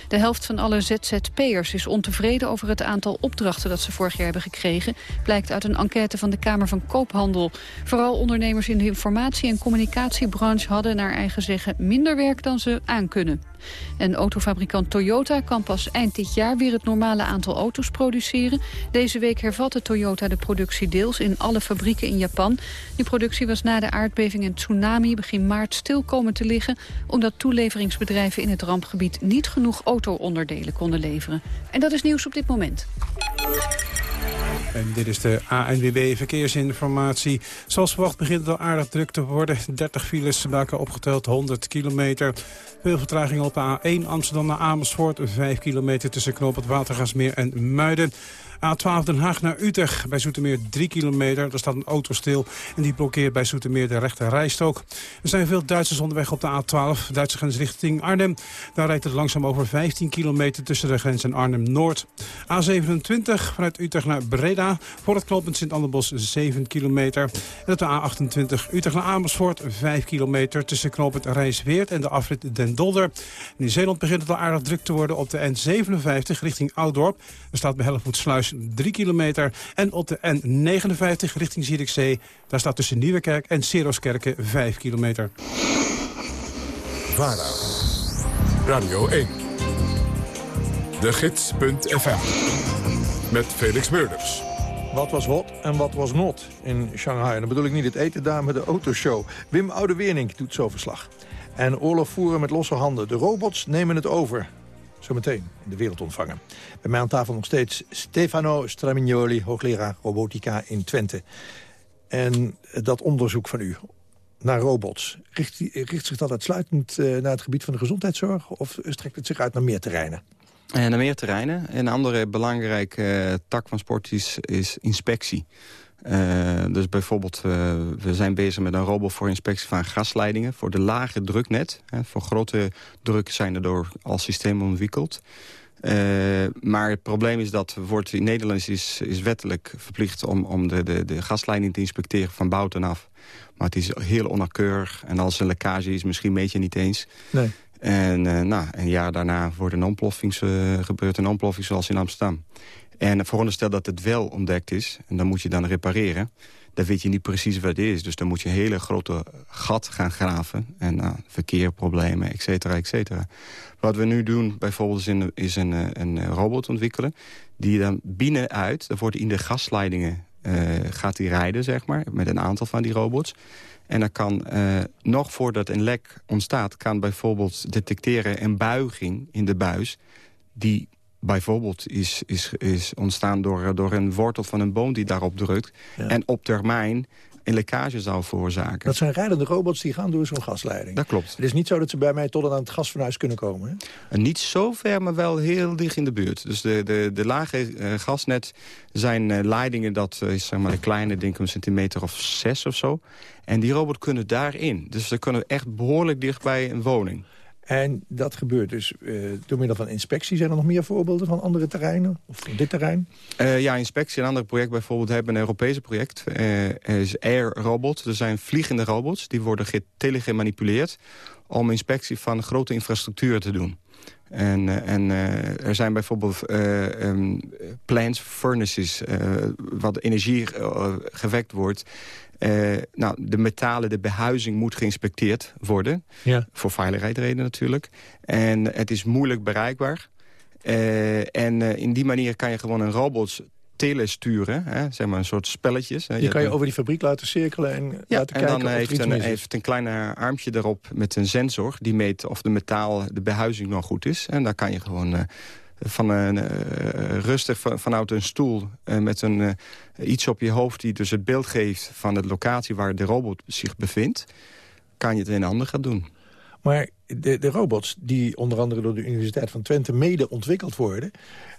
De helft van alle ZZP'ers is ontevreden over het aantal opdrachten dat ze vorig jaar hebben gekregen, blijkt uit een enquête van de Kamer van Koophandel. Vooral ondernemers in de informatie- en communicatiebranche hadden naar eigen zeggen minder werk dan ze aankunnen. En autofabrikant Toyota kan pas eind dit jaar weer het normale aantal auto's produceren. Deze week hervatte Toyota de productie deels in alle fabrieken in Japan. Die productie was na de aardbeving en tsunami begin maart stil komen te liggen... omdat toeleveringsbedrijven in het rampgebied niet genoeg auto-onderdelen konden leveren. En dat is nieuws op dit moment. En dit is de ANWB Verkeersinformatie. Zoals verwacht begint het al aardig druk te worden. 30 files elkaar opgeteld, 100 kilometer. Veel vertraging op de A1 Amsterdam naar Amersfoort. 5 kilometer tussen Knoop het Watergasmeer en Muiden. A12 Den Haag naar Utrecht. Bij Zoetermeer 3 kilometer. Daar staat een auto stil en die blokkeert bij Zoetermeer de rechte rijstok. Er zijn veel Duitsers onderweg op de A12. Duitse grens richting Arnhem. Daar rijdt het langzaam over 15 kilometer tussen de grens en Arnhem-Noord. A27 vanuit Utrecht naar Breda. Voor het knooppunt Sint-Anderbos 7 kilometer. En op de A28 Utrecht naar Amersfoort 5 kilometer tussen knooppunt Rijsweert en de afrit Den Dolder. En in Zeeland begint het al aardig druk te worden op de N57 richting Oudorp. Er staat bij Hellevoetsluis 3 kilometer. En op de N59 richting Zierikzee, daar staat tussen Nieuwekerk en Seroskerken 5 kilometer. VARA, Radio 1, de gids.fm, met Felix Meurders. Wat was hot en wat was not in Shanghai? En dan bedoel ik niet het eten daar, maar de autoshow. Wim Oude-Wernink doet zo verslag. En oorlog voeren met losse handen. De robots nemen het over. Zometeen in de wereld ontvangen. Bij mij aan tafel nog steeds Stefano Stramignoli, hoogleraar robotica in Twente. En dat onderzoek van u naar robots, richt, richt zich dat uitsluitend uh, naar het gebied van de gezondheidszorg... of strekt het zich uit naar meer terreinen? En naar meer terreinen. Een andere belangrijke uh, tak van sport is, inspectie. Uh, dus bijvoorbeeld, uh, we zijn bezig met een robot voor inspectie van gasleidingen... voor de lage druknet. Hè. Voor grote druk zijn er door al systemen ontwikkeld. Maar het probleem is dat wordt in Nederland is, is wettelijk verplicht... om, om de, de, de gasleiding te inspecteren van buiten af. Maar het is heel onnauwkeurig. En als er een lekkage is, misschien meet je niet eens. Nee. En nou, een jaar daarna wordt een ontploffing, gebeurt een ontploffing zoals in Amsterdam. En veronderstel dat het wel ontdekt is, en dan moet je dan repareren... dan weet je niet precies wat het is. Dus dan moet je een hele grote gat gaan graven. En uh, verkeerproblemen, et cetera, et cetera. Wat we nu doen bijvoorbeeld is een, is een, een robot ontwikkelen... die dan binnenuit, dan wordt in de gasleidingen uh, gaat die rijden, zeg maar... met een aantal van die robots... En dan kan, uh, nog voordat een lek ontstaat... kan bijvoorbeeld detecteren een buiging in de buis... die bijvoorbeeld is, is, is ontstaan door, door een wortel van een boom die daarop drukt... Ja. en op termijn een lekkage zou veroorzaken. Dat zijn rijdende robots die gaan door zo'n gasleiding. Dat klopt. Het is niet zo dat ze bij mij tot aan het gasfornuis kunnen komen, hè? En niet zo ver, maar wel heel dicht in de buurt. Dus de, de, de lage uh, gasnet zijn uh, leidingen, dat is zeg maar de kleine, denk ik een centimeter of zes of zo. En die robot kunnen daarin. Dus ze kunnen echt behoorlijk dicht bij een woning. En dat gebeurt dus eh, door middel van inspectie. Zijn er nog meer voorbeelden van andere terreinen? Of van dit terrein? Uh, ja, inspectie. Een ander project bijvoorbeeld hebben een Europese project. Uh, is Air Robot. Er zijn vliegende robots. Die worden telegemanipuleerd om inspectie van grote infrastructuur te doen. En, en er zijn bijvoorbeeld um, plants, furnaces, wat energie gewekt wordt. Uh, nou, de metalen, de behuizing moet geïnspecteerd worden. Ja. Voor veiligheidsredenen natuurlijk. En het is moeilijk bereikbaar. Uh, en uh, in die manier kan je gewoon een robot telesturen. Hè, zeg maar een soort spelletjes. Je, je kan je over die fabriek laten cirkelen en ja, laten en kijken dan heeft een, heeft een kleine armpje erop met een sensor. Die meet of de metaal, de behuizing nog goed is. En dan kan je gewoon van een, uh, rustig van, vanuit een stoel uh, met een, uh, iets op je hoofd... die dus het beeld geeft van de locatie waar de robot zich bevindt... kan je het een ander gaan doen. Maar de, de robots die onder andere door de Universiteit van Twente mede ontwikkeld worden...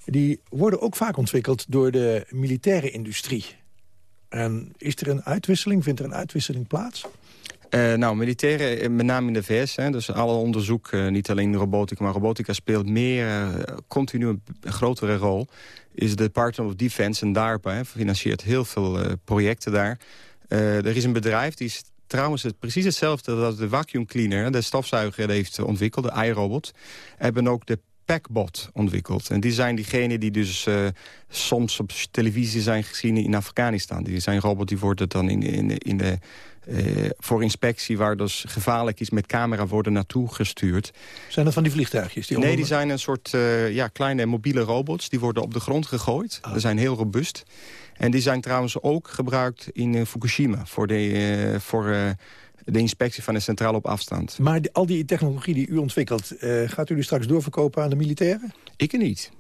die worden ook vaak ontwikkeld door de militaire industrie. En is er een uitwisseling, vindt er een uitwisseling plaats? Uh, nou, militairen, eh, met name in de VS, hè, dus alle onderzoek, uh, niet alleen robotica, maar robotica speelt meer, continu een, grotere rol. Is de Department of Defense en DARPA hè, financiert heel veel projecten daar. er is een bedrijf, die is trouwens het, precies hetzelfde dat de vacuum cleaner, de stofzuiger, heeft ontwikkeld, de iRobot. Hebben ook de Packbot ontwikkeld. En die zijn diegenen die dus soms op televisie zijn gezien in Afghanistan. Die zijn robots die worden dan in, in, in de uh, voor inspectie waar dus gevaarlijk is met camera worden naartoe gestuurd. Zijn dat van die vliegtuigjes? Die nee, die zijn een soort uh, ja, kleine mobiele robots. Die worden op de grond gegooid. Ah. Ze zijn heel robuust. En die zijn trouwens ook gebruikt in uh, Fukushima voor de, voor, de inspectie van de centrale op afstand. Maar al die technologie die u ontwikkelt, gaat u die straks doorverkopen aan de militairen? Ik niet.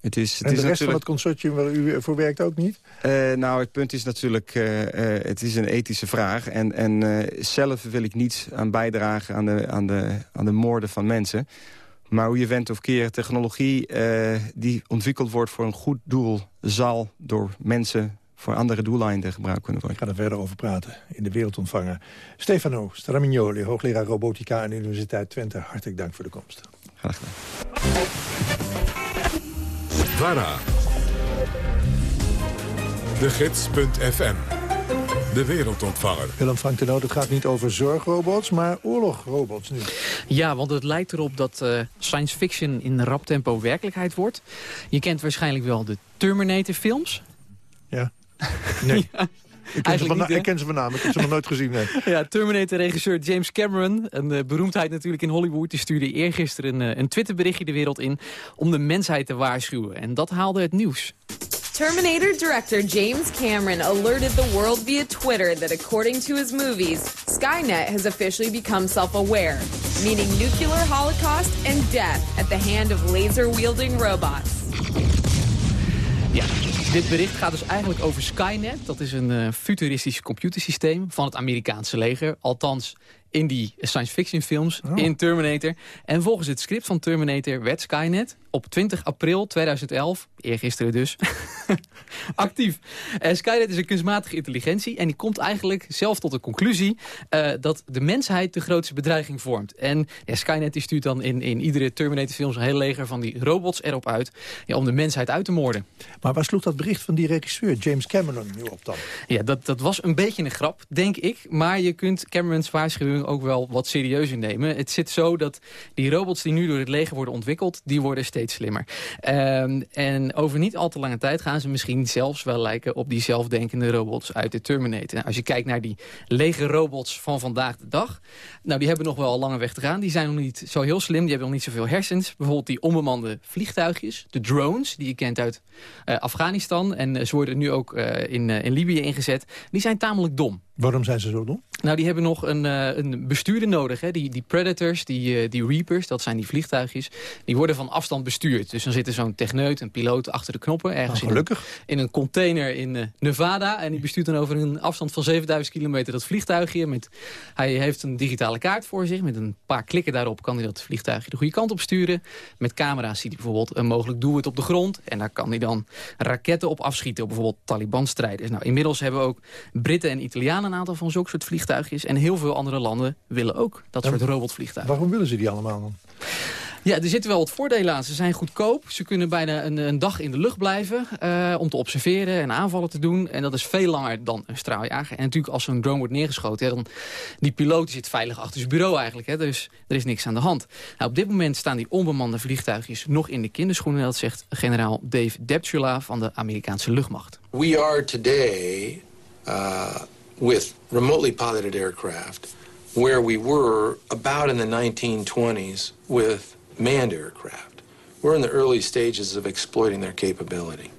Het is, het en is de rest van het consortium waar u voor werkt ook niet? Uh, nou, het punt is natuurlijk, uh, uh, het is een ethische vraag. En, en zelf wil ik niet aan bijdragen aan de, aan, de, aan de moorden van mensen. Maar hoe je went of keer, technologie die ontwikkeld wordt voor een goed doel... zal door mensen voor andere doeleinden gebruikt kunnen worden. Ik ga er verder over praten in de wereldontvanger. Stefano Stramignoli, hoogleraar robotica aan de Universiteit Twente. Hartelijk dank voor de komst. Graag gedaan. VARA. De Gids.fm. De wereldontvanger. Willem Frank de Noot, het gaat niet over zorgrobots, maar oorlogrobots nu. Ja, want het lijkt erop dat uh, science fiction in rap tempo werkelijkheid wordt. Je kent waarschijnlijk wel de Terminator-films. Ja. Nee. Ik ken, ze van, niet, ik ken ze van naam, ik heb ze nog nooit gezien. Nee. Ja, Terminator-regisseur James Cameron, een uh, beroemdheid natuurlijk in Hollywood... die stuurde eergisteren een, uh, een Twitterberichtje de wereld in... om de mensheid te waarschuwen. En dat haalde het nieuws. Terminator director James Cameron alerted the world via Twitter that according to his movies, Skynet has officially become self-aware, meaning nuclear holocaust and death at the hand of laser-wielding robots. Ja, dit bericht gaat dus eigenlijk over Skynet. Dat is een uh, futuristisch computersysteem van het Amerikaanse leger. Althans, in die science fiction films, oh. in Terminator. En volgens het script van Terminator werd Skynet op 20 april 2011, eergisteren dus, actief. Uh, Skynet is een kunstmatige intelligentie en die komt eigenlijk zelf tot de conclusie uh, dat de mensheid de grootste bedreiging vormt. En ja, Skynet die stuurt dan in, in iedere Terminator films een heel leger van die robots erop uit ja, om de mensheid uit te moorden. Maar waar sloeg dat bericht van die regisseur James Cameron nu op dan? Ja, dat, dat was een beetje een grap, denk ik. Maar je kunt Camerons waarschuwing ook wel wat serieuzer nemen. Het zit zo dat die robots die nu door het leger worden ontwikkeld, die worden steeds slimmer. Um, en over niet al te lange tijd gaan ze misschien zelfs wel lijken op die zelfdenkende robots uit de Terminator. Als je kijkt naar die lege robots van vandaag de dag, nou die hebben nog wel een lange weg te gaan. Die zijn nog niet zo heel slim, die hebben nog niet zoveel hersens. Bijvoorbeeld die onbemande vliegtuigjes, de drones, die je kent uit uh, Afghanistan. En uh, ze worden nu ook uh, in, in Libië ingezet. Die zijn tamelijk dom. Waarom zijn ze zo dom? Nou, die hebben nog een, uh, een bestuurder nodig. Hè? Die, die Predators, die, uh, die Reapers, dat zijn die vliegtuigjes. Die worden van afstand bestuurd. Dus dan zit er zo'n techneut, een piloot achter de knoppen. Ergens oh, gelukkig. In een, in een container in uh, Nevada. En die bestuurt dan over een afstand van 7000 kilometer dat vliegtuigje. Met, hij heeft een digitale kaart voor zich. Met een paar klikken daarop kan hij dat vliegtuigje de goede kant op sturen. Met camera's ziet hij bijvoorbeeld een mogelijk doelwit op de grond. En daar kan hij dan raketten op afschieten. Op bijvoorbeeld Taliban-strijders. Nou, inmiddels hebben ook Britten en Italianen een aantal van zulke soort vliegtuigjes. En heel veel andere landen willen ook dat soort robotvliegtuigen. Waarom willen ze die allemaal dan? Ja, er zitten wel wat voordelen aan. Ze zijn goedkoop. Ze kunnen bijna een, een dag in de lucht blijven uh, om te observeren en aanvallen te doen. En dat is veel langer dan een straaljager. En natuurlijk als zo'n drone wordt neergeschoten, hè, dan die piloot zit veilig achter zijn bureau eigenlijk. Hè, dus er is niks aan de hand. Nou, op dit moment staan die onbemande vliegtuigjes nog in de kinderschoenen. Dat zegt generaal Dave Deptula van de Amerikaanse luchtmacht. We are today uh, with remotely piloted aircraft where we were about in the 1920s with manned aircraft. We're in the early stages of exploiting their capability.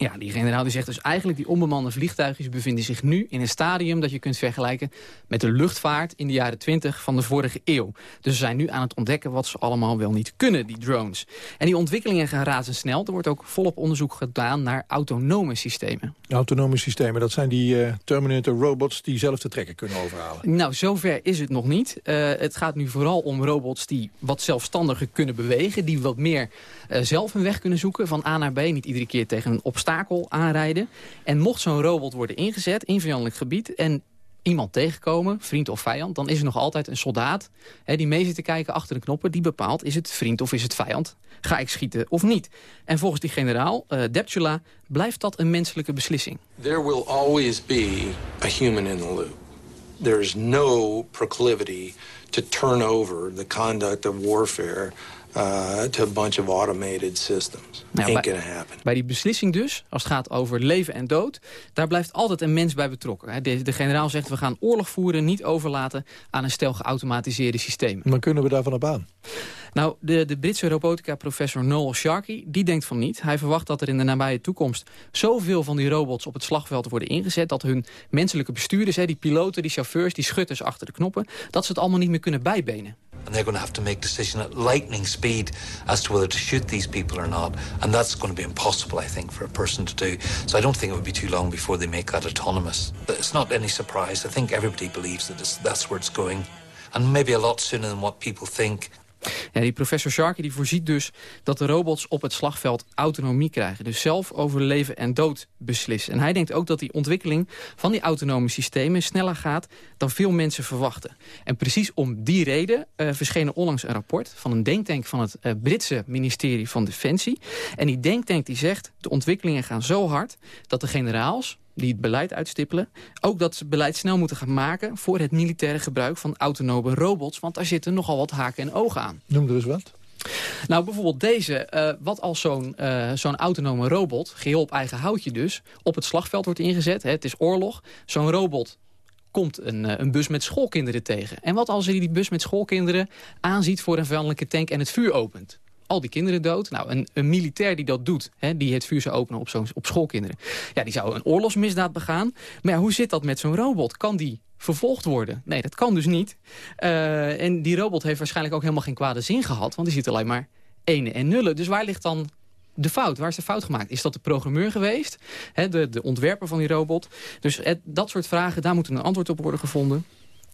Ja, die generaal die zegt dus eigenlijk die onbemande vliegtuigjes bevinden zich nu in een stadium dat je kunt vergelijken met de luchtvaart in de jaren 20 van de vorige eeuw. Dus ze zijn nu aan het ontdekken wat ze allemaal wel niet kunnen, die drones. En die ontwikkelingen gaan razendsnel. Er wordt ook volop onderzoek gedaan naar autonome systemen. Autonome systemen, dat zijn die uh, Terminator robots die zelf de trekken kunnen overhalen. Nou, zover is het nog niet. Uh, het gaat nu vooral om robots die wat zelfstandiger kunnen bewegen, die wat meer uh, zelf een weg kunnen zoeken van A naar B, niet iedere keer tegen een obstakel aanrijden. En mocht zo'n robot worden ingezet in vijandelijk gebied... en iemand tegenkomen, vriend of vijand... dan is er nog altijd een soldaat hè, die mee zit te kijken achter de knoppen... die bepaalt, is het vriend of is het vijand? Ga ik schieten of niet? En volgens die generaal, uh, Deptula, blijft dat een menselijke beslissing. There will always be a human in the loop. There is no proclivity to turn over the conduct of warfare uh, to a bunch of automated systems. Nou, Ain't bij, happen. Bij die beslissing dus, als het gaat over leven en dood... daar blijft altijd een mens bij betrokken. De, de generaal zegt, we gaan oorlog voeren, niet overlaten... aan een stel geautomatiseerde systemen. Maar kunnen we daarvan op aan? Nou, de, de Britse robotica-professor Noel Sharkey, die denkt van niet. Hij verwacht dat er in de nabije toekomst zoveel van die robots op het slagveld worden ingezet... dat hun menselijke bestuurders, hè, die piloten, die chauffeurs, die schutters achter de knoppen... dat ze het allemaal niet meer kunnen bijbenen. And they're going to have to make decisions at lightning speed as to whether to shoot these people or not. And that's going to be impossible, I think, for a person to do. So I don't think it would be too long before they make that autonomous. It's not any surprise. I think everybody believes that that's where it's going. And maybe a lot sooner than what people think. Ja, die professor Sharkey die voorziet dus dat de robots op het slagveld autonomie krijgen. Dus zelf over leven en dood beslissen. En hij denkt ook dat die ontwikkeling van die autonome systemen sneller gaat dan veel mensen verwachten. En precies om die reden uh, verscheen er onlangs een rapport van een denktank van het uh, Britse ministerie van Defensie. En die denktank die zegt de ontwikkelingen gaan zo hard dat de generaals, die het beleid uitstippelen... ook dat ze beleid snel moeten gaan maken... voor het militaire gebruik van autonome robots. Want daar zitten nogal wat haken en ogen aan. Noem er eens wat. Nou, bijvoorbeeld deze. Uh, wat als zo'n uh, zo'n autonome robot, geheel op eigen houtje dus... op het slagveld wordt ingezet, hè, het is oorlog. Zo'n robot komt een, uh, een bus met schoolkinderen tegen. En wat als hij die bus met schoolkinderen aanziet voor een vijandelijke tank en het vuur opent? Al die kinderen dood. Nou, een, een militair die dat doet, hè, die het vuur zou openen op, zo'n op schoolkinderen... ja, die zou een oorlogsmisdaad begaan. Maar hoe zit dat met zo'n robot? Kan die vervolgd worden? Nee, dat kan dus niet. Uh, en die robot heeft waarschijnlijk ook helemaal geen kwade zin gehad... want die ziet alleen maar ene en nullen. Dus waar ligt dan de fout? Waar is de fout gemaakt? Is dat de programmeur geweest? Hè, de, de ontwerper van die robot? Dus het, dat soort vragen, daar moet een antwoord op worden gevonden.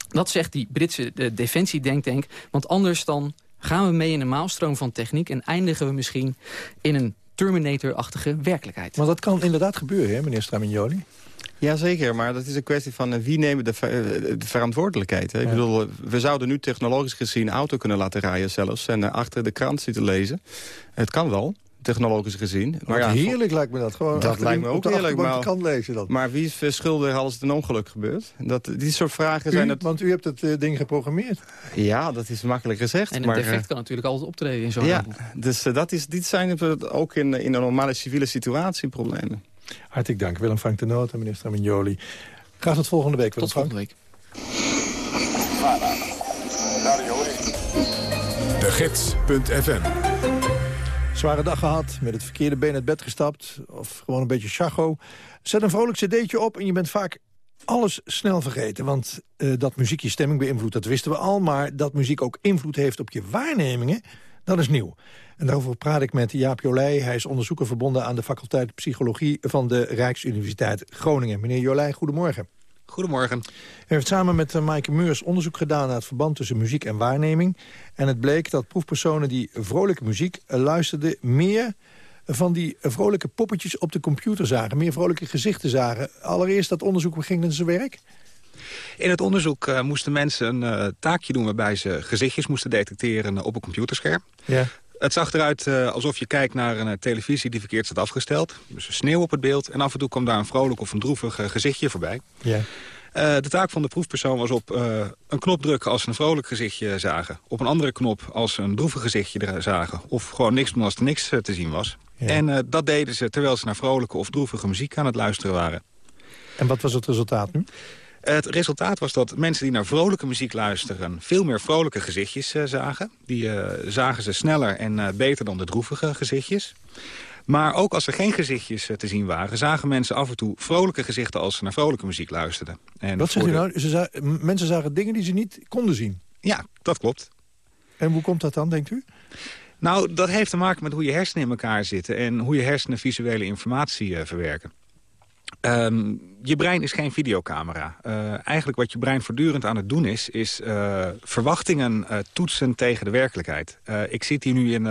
Dat zegt die Britse de defensie-denktank. Want anders dan gaan we mee in een maalstroom van techniek... en eindigen we misschien in een Terminator-achtige werkelijkheid. Maar dat kan inderdaad gebeuren, hè, meneer Stramignoli? Jazeker, maar dat is een kwestie van uh, wie neemt de, uh, de verantwoordelijkheid. Hè? Ja. Ik bedoel, we zouden nu technologisch gezien auto kunnen laten rijden zelfs... en uh, achter de krant zitten lezen. Het kan wel technologisch gezien. Maar ja, heerlijk lijkt me dat. Gewoon dat lijkt me ook heerlijk. Maar, kan lezen dat. maar wie is schuldig als het een ongeluk gebeurt? Dat, die soort vragen zijn... het. Want u hebt het uh, ding geprogrammeerd. Ja, dat is makkelijk gezegd. En het maar, defect kan natuurlijk altijd optreden in zo'n Ja, dus uh, dat is, dit zijn ook in, in een normale civiele situatie problemen. Hartelijk dank. Willem Frank de Noot en minister Stramignoli. Graag tot volgende week. Willem tot volgende week. De Gids.fm Zware dag gehad, met het verkeerde been uit bed gestapt... of gewoon een beetje chago. Zet een vrolijk cd'tje op en je bent vaak alles snel vergeten. Want uh, dat muziek je stemming beïnvloedt, dat wisten we al. Maar dat muziek ook invloed heeft op je waarnemingen, dat is nieuw. En daarover praat ik met Jaap Jolij. Hij is onderzoeker verbonden aan de faculteit Psychologie... van de Rijksuniversiteit Groningen. Meneer Jolij, goedemorgen. Goedemorgen. U heeft samen met uh, Maaike Meurs onderzoek gedaan naar het verband tussen muziek en waarneming. En het bleek dat proefpersonen die vrolijke muziek uh, luisterden... meer van die uh, vrolijke poppetjes op de computer zagen. Meer vrolijke gezichten zagen. Allereerst dat onderzoek, hoe ging in zijn werk? In het onderzoek uh, moesten mensen een uh, taakje doen... waarbij ze gezichtjes moesten detecteren op een computerscherm. Ja. Het zag eruit uh, alsof je kijkt naar een televisie die verkeerd staat afgesteld. Dus sneeuw op het beeld en af en toe kwam daar een vrolijk of een droevig gezichtje voorbij. Ja. De taak van de proefpersoon was op een knop drukken als ze een vrolijk gezichtje zagen. Op een andere knop als ze een droevig gezichtje zagen. Of gewoon niks doen als er niks te zien was. En dat deden ze terwijl ze naar vrolijke of droevige muziek aan het luisteren waren. En wat was het resultaat nu? Het resultaat was dat mensen die naar vrolijke muziek luisteren... veel meer vrolijke gezichtjes zagen. Die zagen ze sneller en beter dan de droevige gezichtjes. Maar ook als er geen gezichtjes te zien waren... zagen mensen af en toe vrolijke gezichten als ze naar vrolijke muziek luisterden. En Wat zegt u nou? Ze za mensen zagen dingen die ze niet konden zien? Ja, dat klopt. En hoe komt dat dan, denkt u? Nou, dat heeft te maken met hoe je hersenen in elkaar zitten... en hoe je hersenen visuele informatie verwerken. Um, je brein is geen videocamera. Uh, eigenlijk wat je brein voortdurend aan het doen is... is uh, verwachtingen uh, toetsen tegen de werkelijkheid. ik zit hier nu in,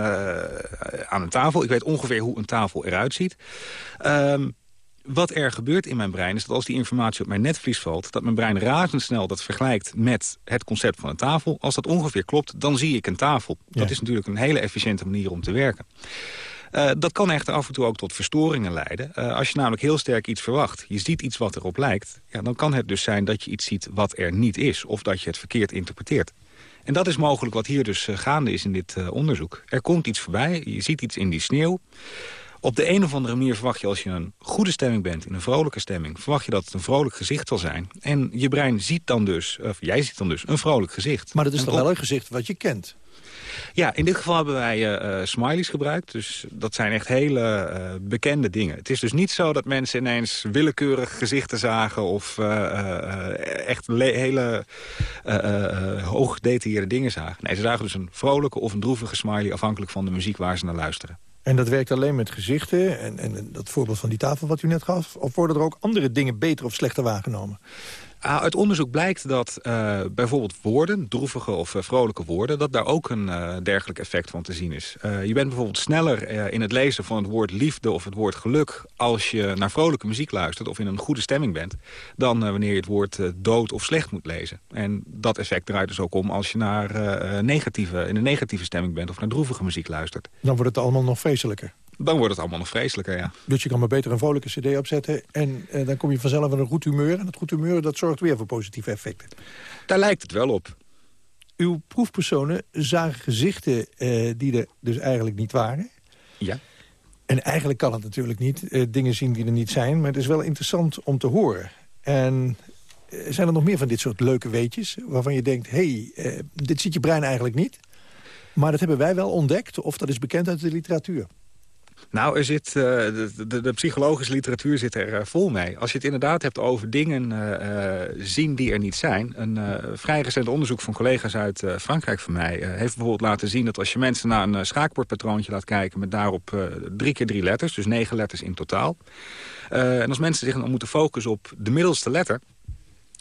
aan een tafel. Ik weet ongeveer hoe een tafel eruit ziet. Um, wat er gebeurt in mijn brein is dat als die informatie op mijn netvlies valt... dat mijn brein razendsnel dat vergelijkt met het concept van een tafel. Als dat ongeveer klopt, dan zie ik een tafel. Ja. Dat is natuurlijk een hele efficiënte manier om te werken. Uh, dat kan echter af en toe ook tot verstoringen leiden. Uh, als je namelijk heel sterk iets verwacht, je ziet iets wat erop lijkt... Ja, dan kan het dus zijn dat je iets ziet wat er niet is... of dat je het verkeerd interpreteert. En dat is mogelijk wat hier dus uh, gaande is in dit onderzoek. Er komt iets voorbij, je ziet iets in die sneeuw... Op de een of andere manier verwacht je als je in een goede stemming bent, in een vrolijke stemming, verwacht je dat het een vrolijk gezicht zal zijn. En je brein ziet dan dus, of jij ziet dan dus, een vrolijk gezicht. Maar dat is en toch wel een gezicht wat je kent? Ja, in dit geval hebben wij uh, smileys gebruikt. Dus dat zijn echt hele uh, bekende dingen. Het is dus niet zo dat mensen ineens willekeurig gezichten zagen... of echt hele hoog gedetailleerde dingen zagen. Nee, ze zagen dus een vrolijke of een droevige smiley... afhankelijk van de muziek waar ze naar luisteren. En dat werkt alleen met gezichten en, en dat voorbeeld van die tafel wat u net gaf? Of worden er ook andere dingen beter of slechter waargenomen? Uh, uit onderzoek blijkt dat uh, bijvoorbeeld woorden, droevige of uh, vrolijke woorden... dat daar ook een uh, dergelijk effect van te zien is. je bent bijvoorbeeld sneller in het lezen van het woord liefde of het woord geluk... als je naar vrolijke muziek luistert of in een goede stemming bent... dan wanneer je het woord dood of slecht moet lezen. En dat effect draait dus ook om als je naar, negatieve, in een negatieve stemming bent... of naar droevige muziek luistert. Dan wordt het allemaal nog vreselijker. Dan wordt het allemaal nog vreselijker, ja. Dus je kan maar beter een vrolijke cd opzetten... en eh, dan kom je vanzelf in een goed humeur. En dat goed humeur dat zorgt weer voor positieve effecten. Daar lijkt het wel op. Uw proefpersonen zagen gezichten eh, die er dus eigenlijk niet waren. Ja. En eigenlijk kan het natuurlijk niet. Eh, dingen zien die er niet zijn. Maar het is wel interessant om te horen. En zijn er nog meer van dit soort leuke weetjes... waarvan je denkt, hé, hey, dit ziet je brein eigenlijk niet... Maar dat hebben wij wel ontdekt, of dat is bekend uit de literatuur. Nou, er zit, uh, de, psychologische literatuur zit er uh, vol mee. Als je het inderdaad hebt over dingen uh, zien die er niet zijn. Een vrij recent onderzoek van collega's uit Frankrijk van mij... heeft bijvoorbeeld laten zien dat als je mensen naar een schaakbordpatroontje laat kijken... met daarop drie keer drie letters, dus negen letters in totaal... en als mensen zich dan moeten focussen op de middelste letter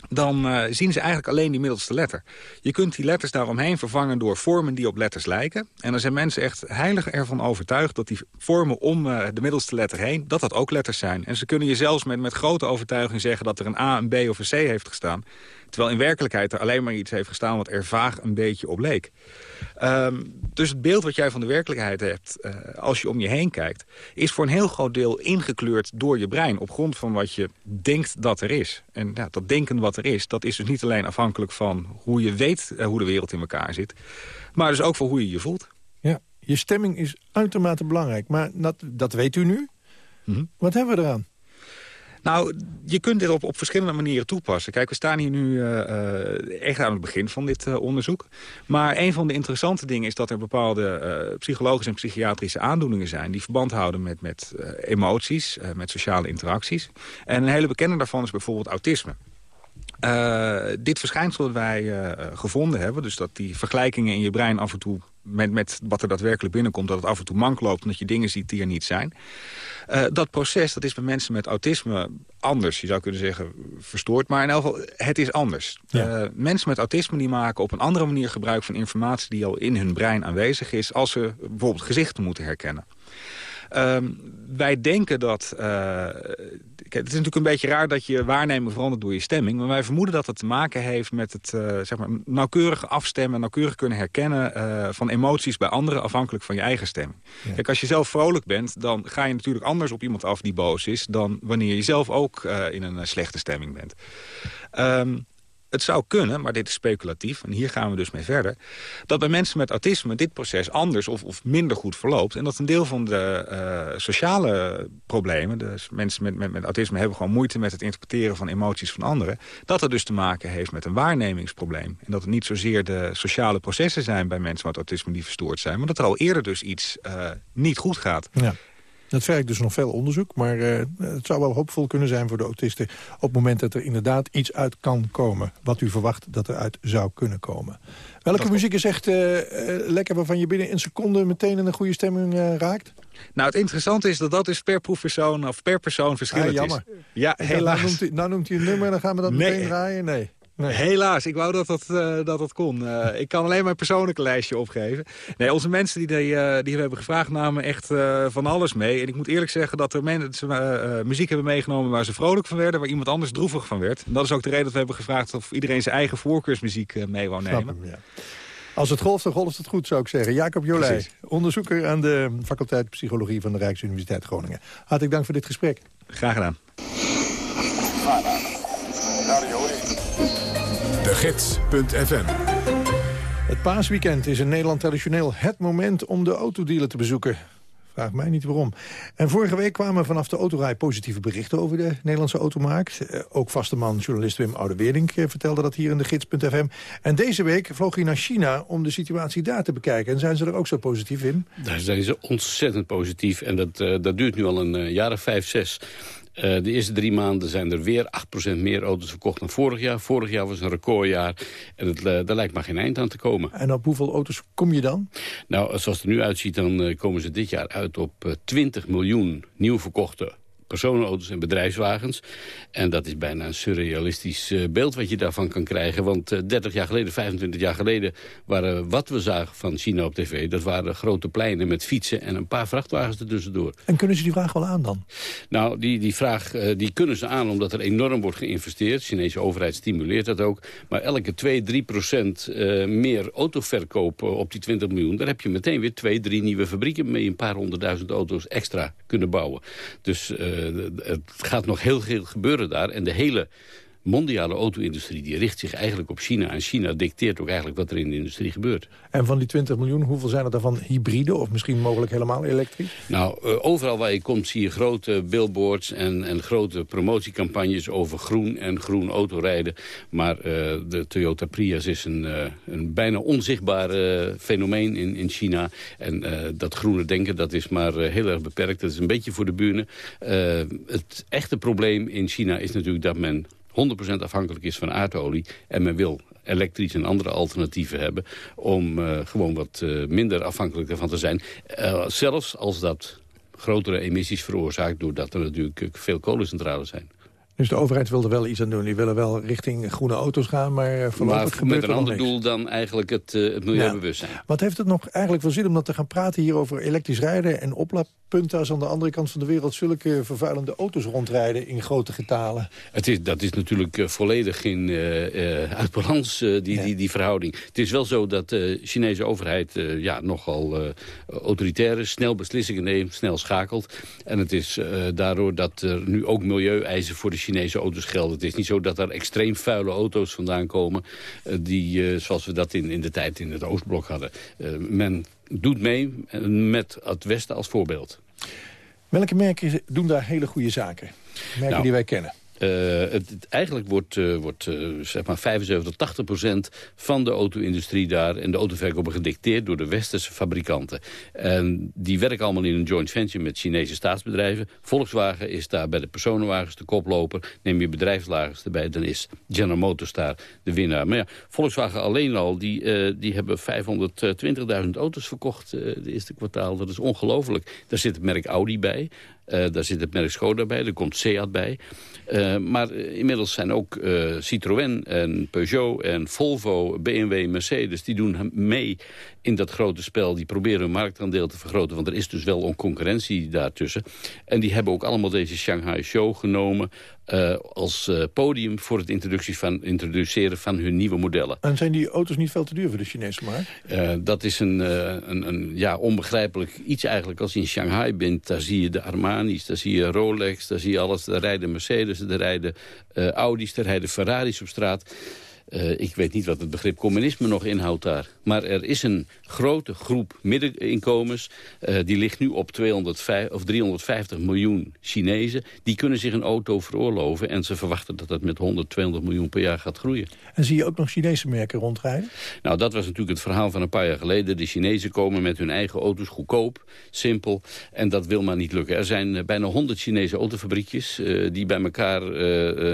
dan uh, zien ze eigenlijk alleen die middelste letter. Je kunt die letters daaromheen vervangen door vormen die op letters lijken. En dan zijn mensen echt heilig ervan overtuigd dat die vormen om uh, de middelste letter heen... dat dat ook letters zijn. En ze kunnen je zelfs met, met grote overtuiging zeggen dat er een A, een B of een C heeft gestaan. Terwijl in werkelijkheid er alleen maar iets heeft gestaan wat er vaag een beetje op leek. Um, dus het beeld wat jij van de werkelijkheid hebt, uh, als je om je heen kijkt... is voor een heel groot deel ingekleurd door je brein... op grond van wat je denkt dat er is. En ja, dat denken wat er is, dat is dus niet alleen afhankelijk van... hoe je weet uh, hoe de wereld in elkaar zit... maar dus ook voor hoe je je voelt. Ja, je stemming is uitermate belangrijk. Maar dat, dat weet u nu. Mm -hmm. Wat hebben we eraan? Nou, je kunt dit op, op verschillende manieren toepassen. Kijk, we staan hier nu uh, echt aan het begin van dit uh, onderzoek. Maar een van de interessante dingen is dat er bepaalde psychologische en psychiatrische aandoeningen zijn... die verband houden met, met emoties, met sociale interacties. En een hele bekende daarvan is bijvoorbeeld autisme. Dit verschijnsel dat wij gevonden hebben... dus dat die vergelijkingen in je brein af en toe... Met, met wat er daadwerkelijk binnenkomt... dat het af en toe mank loopt omdat je dingen ziet die er niet zijn. Uh, dat proces dat is bij mensen met autisme anders. Je zou kunnen zeggen verstoord, maar in elk geval het is anders. Ja. mensen met autisme die maken op een andere manier gebruik van informatie... die al in hun brein aanwezig is... als ze bijvoorbeeld gezichten moeten herkennen. Ehm, wij denken dat... eh, kijk, het is natuurlijk een beetje raar dat je waarneming verandert door je stemming. Maar wij vermoeden dat het te maken heeft met het eh, zeg maar, nauwkeurig afstemmen... nauwkeurig kunnen herkennen eh, van emoties bij anderen... afhankelijk van je eigen stemming. Kijk, als je zelf vrolijk bent, dan ga je natuurlijk anders op iemand af die boos is... dan wanneer je zelf ook in een slechte stemming bent. Ehm, het zou kunnen, maar dit is speculatief, en hier gaan we dus mee verder... dat bij mensen met autisme dit proces anders of, of minder goed verloopt... en dat een deel van de eh, sociale problemen... dus mensen met, met, met autisme hebben gewoon moeite met het interpreteren van emoties van anderen... dat dat dus te maken heeft met een waarnemingsprobleem. En dat het niet zozeer de sociale processen zijn bij mensen met autisme die verstoord zijn... maar dat er al eerder dus iets eh, niet goed gaat. Ja. Dat vergt dus nog veel onderzoek, maar eh, het zou wel hoopvol kunnen zijn voor de autisten... op het moment dat er inderdaad iets uit kan komen. Wat u verwacht dat er uit zou kunnen komen. Welke muziek is echt eh, eh, lekker waarvan je binnen een seconde meteen in een goede stemming raakt? Nou, het interessante is dat dat dus per proefpersoon of per persoon verschillend Ah, jammer. is. Ja, Nou helaas. noemt, u, nou noemt u een nummer en dan gaan we dat Nee. meteen draaien? Nee. Helaas, ik wou dat dat, eh, dat, dat kon. Eh, ik kan alleen mijn persoonlijke lijstje opgeven. Nee, onze mensen die, die, eh, die we hebben gevraagd namen echt van alles mee. En ik moet eerlijk zeggen dat er mensen muziek hebben meegenomen... waar ze vrolijk van werden, waar iemand anders droevig van werd. En dat is ook de reden dat we hebben gevraagd... of iedereen zijn eigen voorkeursmuziek mee wou nemen. hem, ja. Als het golft, dan golft het goed, zou ik zeggen. Jacob Jolij, Precies. onderzoeker aan de faculteit Psychologie... van de Rijksuniversiteit Groningen. Hartelijk dank voor dit gesprek. Graag gedaan. Gids.fm Het paasweekend is in Nederland traditioneel het moment om de autodealer te bezoeken. Vraag mij niet waarom. En vorige week kwamen vanaf de autorij positieve berichten over de Nederlandse automarkt. Eh, ook vaste man, journalist Wim Oudewerink, eh, vertelde dat hier in de gids.fm. En deze week vloog hij naar China om de situatie daar te bekijken. En zijn ze er ook zo positief in? Daar zijn ze ontzettend positief. En dat, eh, dat duurt nu al een jaar of vijf, zes. Eh, de eerste drie maanden zijn er weer 8% meer auto's verkocht dan vorig jaar. Vorig jaar was een recordjaar. En het, eh, daar lijkt maar geen eind aan te komen. En op hoeveel auto's kom je dan? Nou, zoals het er nu uitziet, dan eh, komen ze dit jaar uit op eh, 20 miljoen nieuw verkochte personenauto's en bedrijfswagens. En dat is bijna een surrealistisch eh, beeld wat je daarvan kan krijgen. Want eh, 30 jaar geleden, 25 jaar geleden... waren wat we zagen van China op tv... dat waren grote pleinen met fietsen en een paar vrachtwagens ertussendoor. En kunnen ze die vraag wel aan dan? Nou, die, die vraag eh, die kunnen ze aan omdat er enorm wordt geïnvesteerd. De Chinese overheid stimuleert dat ook. Maar elke 2, 3 procent eh, meer autoverkoop eh, op die 20 miljoen... daar heb je meteen weer twee, drie nieuwe fabrieken... mee een paar honderdduizend auto's extra kunnen bouwen. Dus eh, het gaat nog heel veel gebeuren daar. En de hele mondiale auto-industrie die richt zich eigenlijk op China. En China dicteert ook eigenlijk wat er in de industrie gebeurt. En van die 20 miljoen, hoeveel zijn er daarvan hybride... of misschien mogelijk helemaal elektrisch? Nou, eh, overal waar je komt zie je grote billboards en, en grote promotiecampagnes over groen en groen autorijden. Maar eh, de Toyota Prius is een, eh, een bijna onzichtbaar fenomeen in, in China. En dat groene denken dat is maar heel erg beperkt. Dat is een beetje voor de buren. Het echte probleem in China is natuurlijk dat men 100% afhankelijk is van aardolie. En men wil elektrisch en andere alternatieven hebben... om eh, gewoon wat eh, minder afhankelijk ervan te zijn. Eh, zelfs als dat grotere emissies veroorzaakt... doordat er natuurlijk veel kolencentrales zijn. Dus de overheid wil er wel iets aan doen. Die willen wel richting groene auto's gaan, maar uh, voorlopig Maar gebeurt met een ander niks. doel dan eigenlijk het, eh, het milieubewustzijn. Wat heeft het nog eigenlijk voor zin om dat te gaan praten hier over elektrisch rijden en oplaadpunten als aan de andere kant van de wereld zulke vervuilende auto's rondrijden in grote getalen? Het is, dat is natuurlijk eh, volledig in, eh, eh, uit balans, eh, die, die, die verhouding. Het is wel zo dat de Chinese overheid eh, ja, nogal eh, autoritair is... snel beslissingen neemt, snel schakelt. En het is eh, daardoor dat er nu ook milieueisen voor de Chinese auto's gelden. Het is niet zo dat er extreem vuile auto's vandaan komen... eh, die, eh, zoals we dat in, in de tijd in het Oostblok hadden. Eh, men doet mee met het Westen als voorbeeld. Welke merken doen daar hele goede zaken? Merken Nou, die wij kennen? Eh, het, het- eigenlijk wordt, eh, wordt eh, zeg maar 75, 80 procent van de auto-industrie daar... en de autoverkopen gedicteerd door de westerse fabrikanten. En die werken allemaal in een joint venture met Chinese staatsbedrijven. Volkswagen is daar bij de personenwagens de koploper. Neem je bedrijfswagens erbij, dan is General Motors daar de winnaar. Maar ja, Volkswagen alleen al, die, die hebben 520.000 auto's verkocht... de eerste kwartaal, dat is ongelooflijk. Daar zit het merk Audi bij... Uh, daar zit het merk Skoda bij, er komt Seat bij. Uh, maar inmiddels zijn ook Citroën en Peugeot en Volvo, BMW, Mercedes... die doen mee in dat grote spel. Die proberen hun marktaandeel te vergroten. Want er is dus wel een concurrentie daartussen. En die hebben ook allemaal deze Shanghai Show genomen... Uh, als uh, podium voor het introductie van, introduceren van hun nieuwe modellen. En zijn die auto's niet veel te duur voor de Chinese markt? Uh, dat is een, een, een, ja, onbegrijpelijk iets eigenlijk. Als je in Shanghai bent, daar zie je de Armani's, daar zie je Rolex... daar zie je alles, daar rijden Mercedes, daar rijden Audi's, daar rijden Ferraris op straat... Uh, ik weet niet wat het begrip communisme nog inhoudt daar. Maar er is een grote groep middeninkomens. Uh, die ligt nu op 205, of 350 miljoen Chinezen. Die kunnen zich een auto veroorloven. En ze verwachten dat dat met 100, 200 miljoen per jaar gaat groeien. En zie je ook nog Chinese merken rondrijden? Nou, dat was natuurlijk het verhaal van een paar jaar geleden. De Chinezen komen met hun eigen auto's goedkoop, simpel. En dat wil maar niet lukken. Er zijn uh, bijna 100 Chinese autofabriekjes... die bij elkaar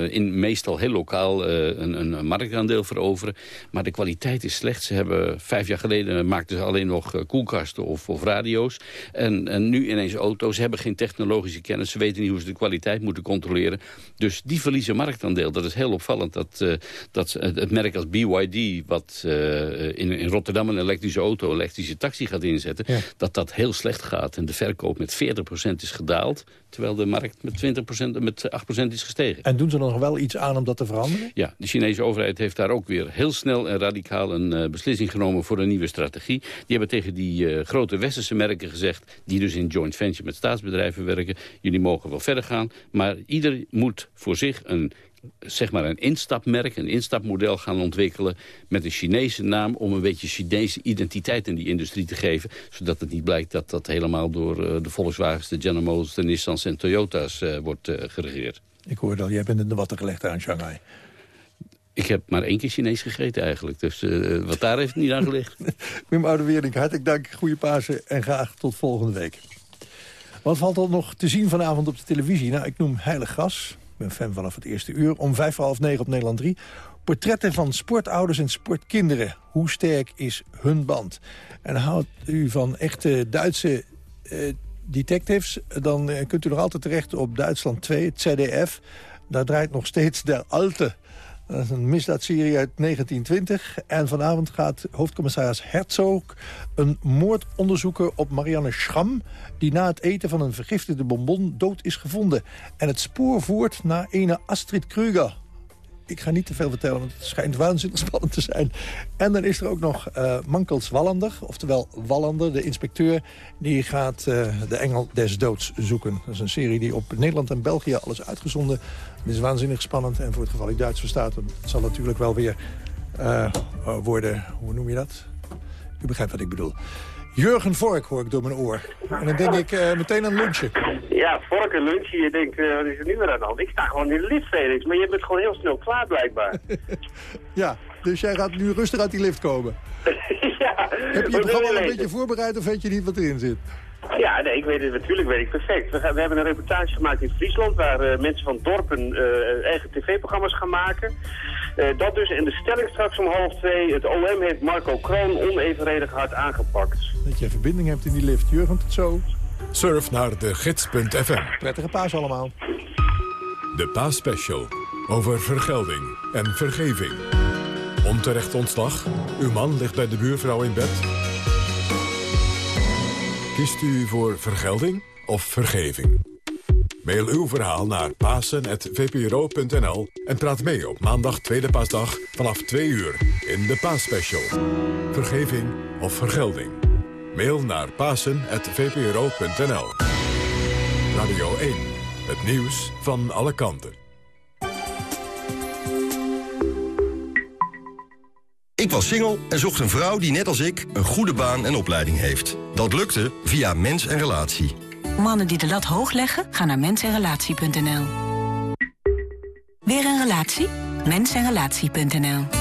in meestal heel lokaal een, een markt aandeel veroveren. Maar de kwaliteit is slecht. Ze hebben vijf jaar geleden maakten ze alleen nog uh, koelkasten of, of radio's. En, en nu ineens auto's. Ze hebben geen technologische kennis. Ze weten niet hoe ze de kwaliteit moeten controleren. Dus die verliezen marktaandeel. Dat is heel opvallend dat, uh, dat het merk als BYD... wat uh, in, in Rotterdam een elektrische auto, elektrische taxi gaat inzetten... Ja. dat dat heel slecht gaat. En de verkoop met 40% is gedaald. Terwijl de markt met 20%, met 8% is gestegen. En doen ze nog wel iets aan om dat te veranderen? Ja, de Chinese overheid heeft daar ook weer heel snel en radicaal een uh, beslissing genomen voor een nieuwe strategie. Die hebben tegen die uh, grote westerse merken gezegd, die dus in joint venture met staatsbedrijven werken, jullie mogen wel verder gaan, maar ieder moet voor zich een zeg maar een instapmerk, een instapmodel gaan ontwikkelen... met een Chinese naam om een beetje Chinese identiteit in die industrie te geven. Zodat het niet blijkt dat dat helemaal door uh, de Volkswagens, de General Motors, de Nissans en Toyota's wordt geregeerd. Ik hoorde al, jij bent in de watten gelegd aan Shanghai. Ik heb maar één keer Chinees gegeten eigenlijk. Dus uh, wat daar heeft niet aan gelegd. Wim Oudewerink, hartelijk dank. Goede Pasen en graag tot volgende week. Wat valt er nog te zien vanavond op de televisie? Nou, ik noem Heilig Gas. Ik ben fan vanaf het eerste uur. Om vijf voor half negen op Nederland 3. Portretten van sportouders en sportkinderen. Hoe sterk is hun band? En houdt u van echte Duitse uh, detectives... dan uh, kunt u nog altijd terecht op Duitsland 2, het ZDF. Daar draait nog steeds de Alte... Dat is een misdaadserie uit 1920. En vanavond gaat hoofdcommissaris Herzog een moord onderzoeken op Marianne Schram... die na het eten van een vergiftigde bonbon dood is gevonden. En het spoor voert naar ene Astrid Kruger. Ik ga niet te veel vertellen, want het schijnt waanzinnig spannend te zijn. En dan is er ook nog uh, Mankels Wallander, oftewel Wallander, de inspecteur... die gaat uh, de engel des doods zoeken. Dat is een serie die op Nederland en België alles uitgezonden. Het is waanzinnig spannend en voor het geval ik Duits verstaat... het zal natuurlijk wel weer uh, worden, hoe noem je dat? U begrijpt wat ik bedoel. Jurgen Vork hoor ik door mijn oor. En dan denk ik uh, meteen aan lunchen. Ja, Vork en lunchen. Je denkt, uh, wat is er nu weer aan de hand? Ik sta gewoon in de lift, Felix. Maar je bent gewoon heel snel klaar, blijkbaar. ja, dus jij gaat nu rustig uit die lift komen. ja. Heb je je programma een beetje voorbereid of weet je niet wat erin zit? Ja, nee, ik weet het, natuurlijk weet ik perfect. We, gaan, we hebben een reportage gemaakt in Friesland... waar uh, mensen van dorpen uh, eigen tv-programma's gaan maken. Uh, dat dus, en de stelling straks om half twee... het OM heeft Marco Kroon onevenredig hard aangepakt. Dat je verbinding hebt in die lift. Jurgen, tot zo. Surf naar de gids.fm. Prettige paas allemaal. De paasspecial. Over vergelding en vergeving. Onterecht ontslag. Uw man ligt bij de buurvrouw in bed... Kiest u voor vergelding of vergeving? Mail uw verhaal naar pasen.vpro.nl en praat mee op maandag tweede paasdag vanaf 2 uur in de Paasspecial. Vergeving of vergelding? Mail naar pasen.vpro.nl Radio 1, het nieuws van alle kanten. Ik was single en zocht een vrouw die net als ik een goede baan en opleiding heeft. Dat lukte via Mens en Relatie. Mannen die de lat hoog leggen, gaan naar mensenrelatie.nl. Weer een relatie? Mensenrelatie.nl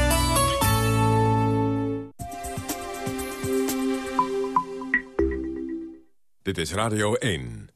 Dit is Radio 1.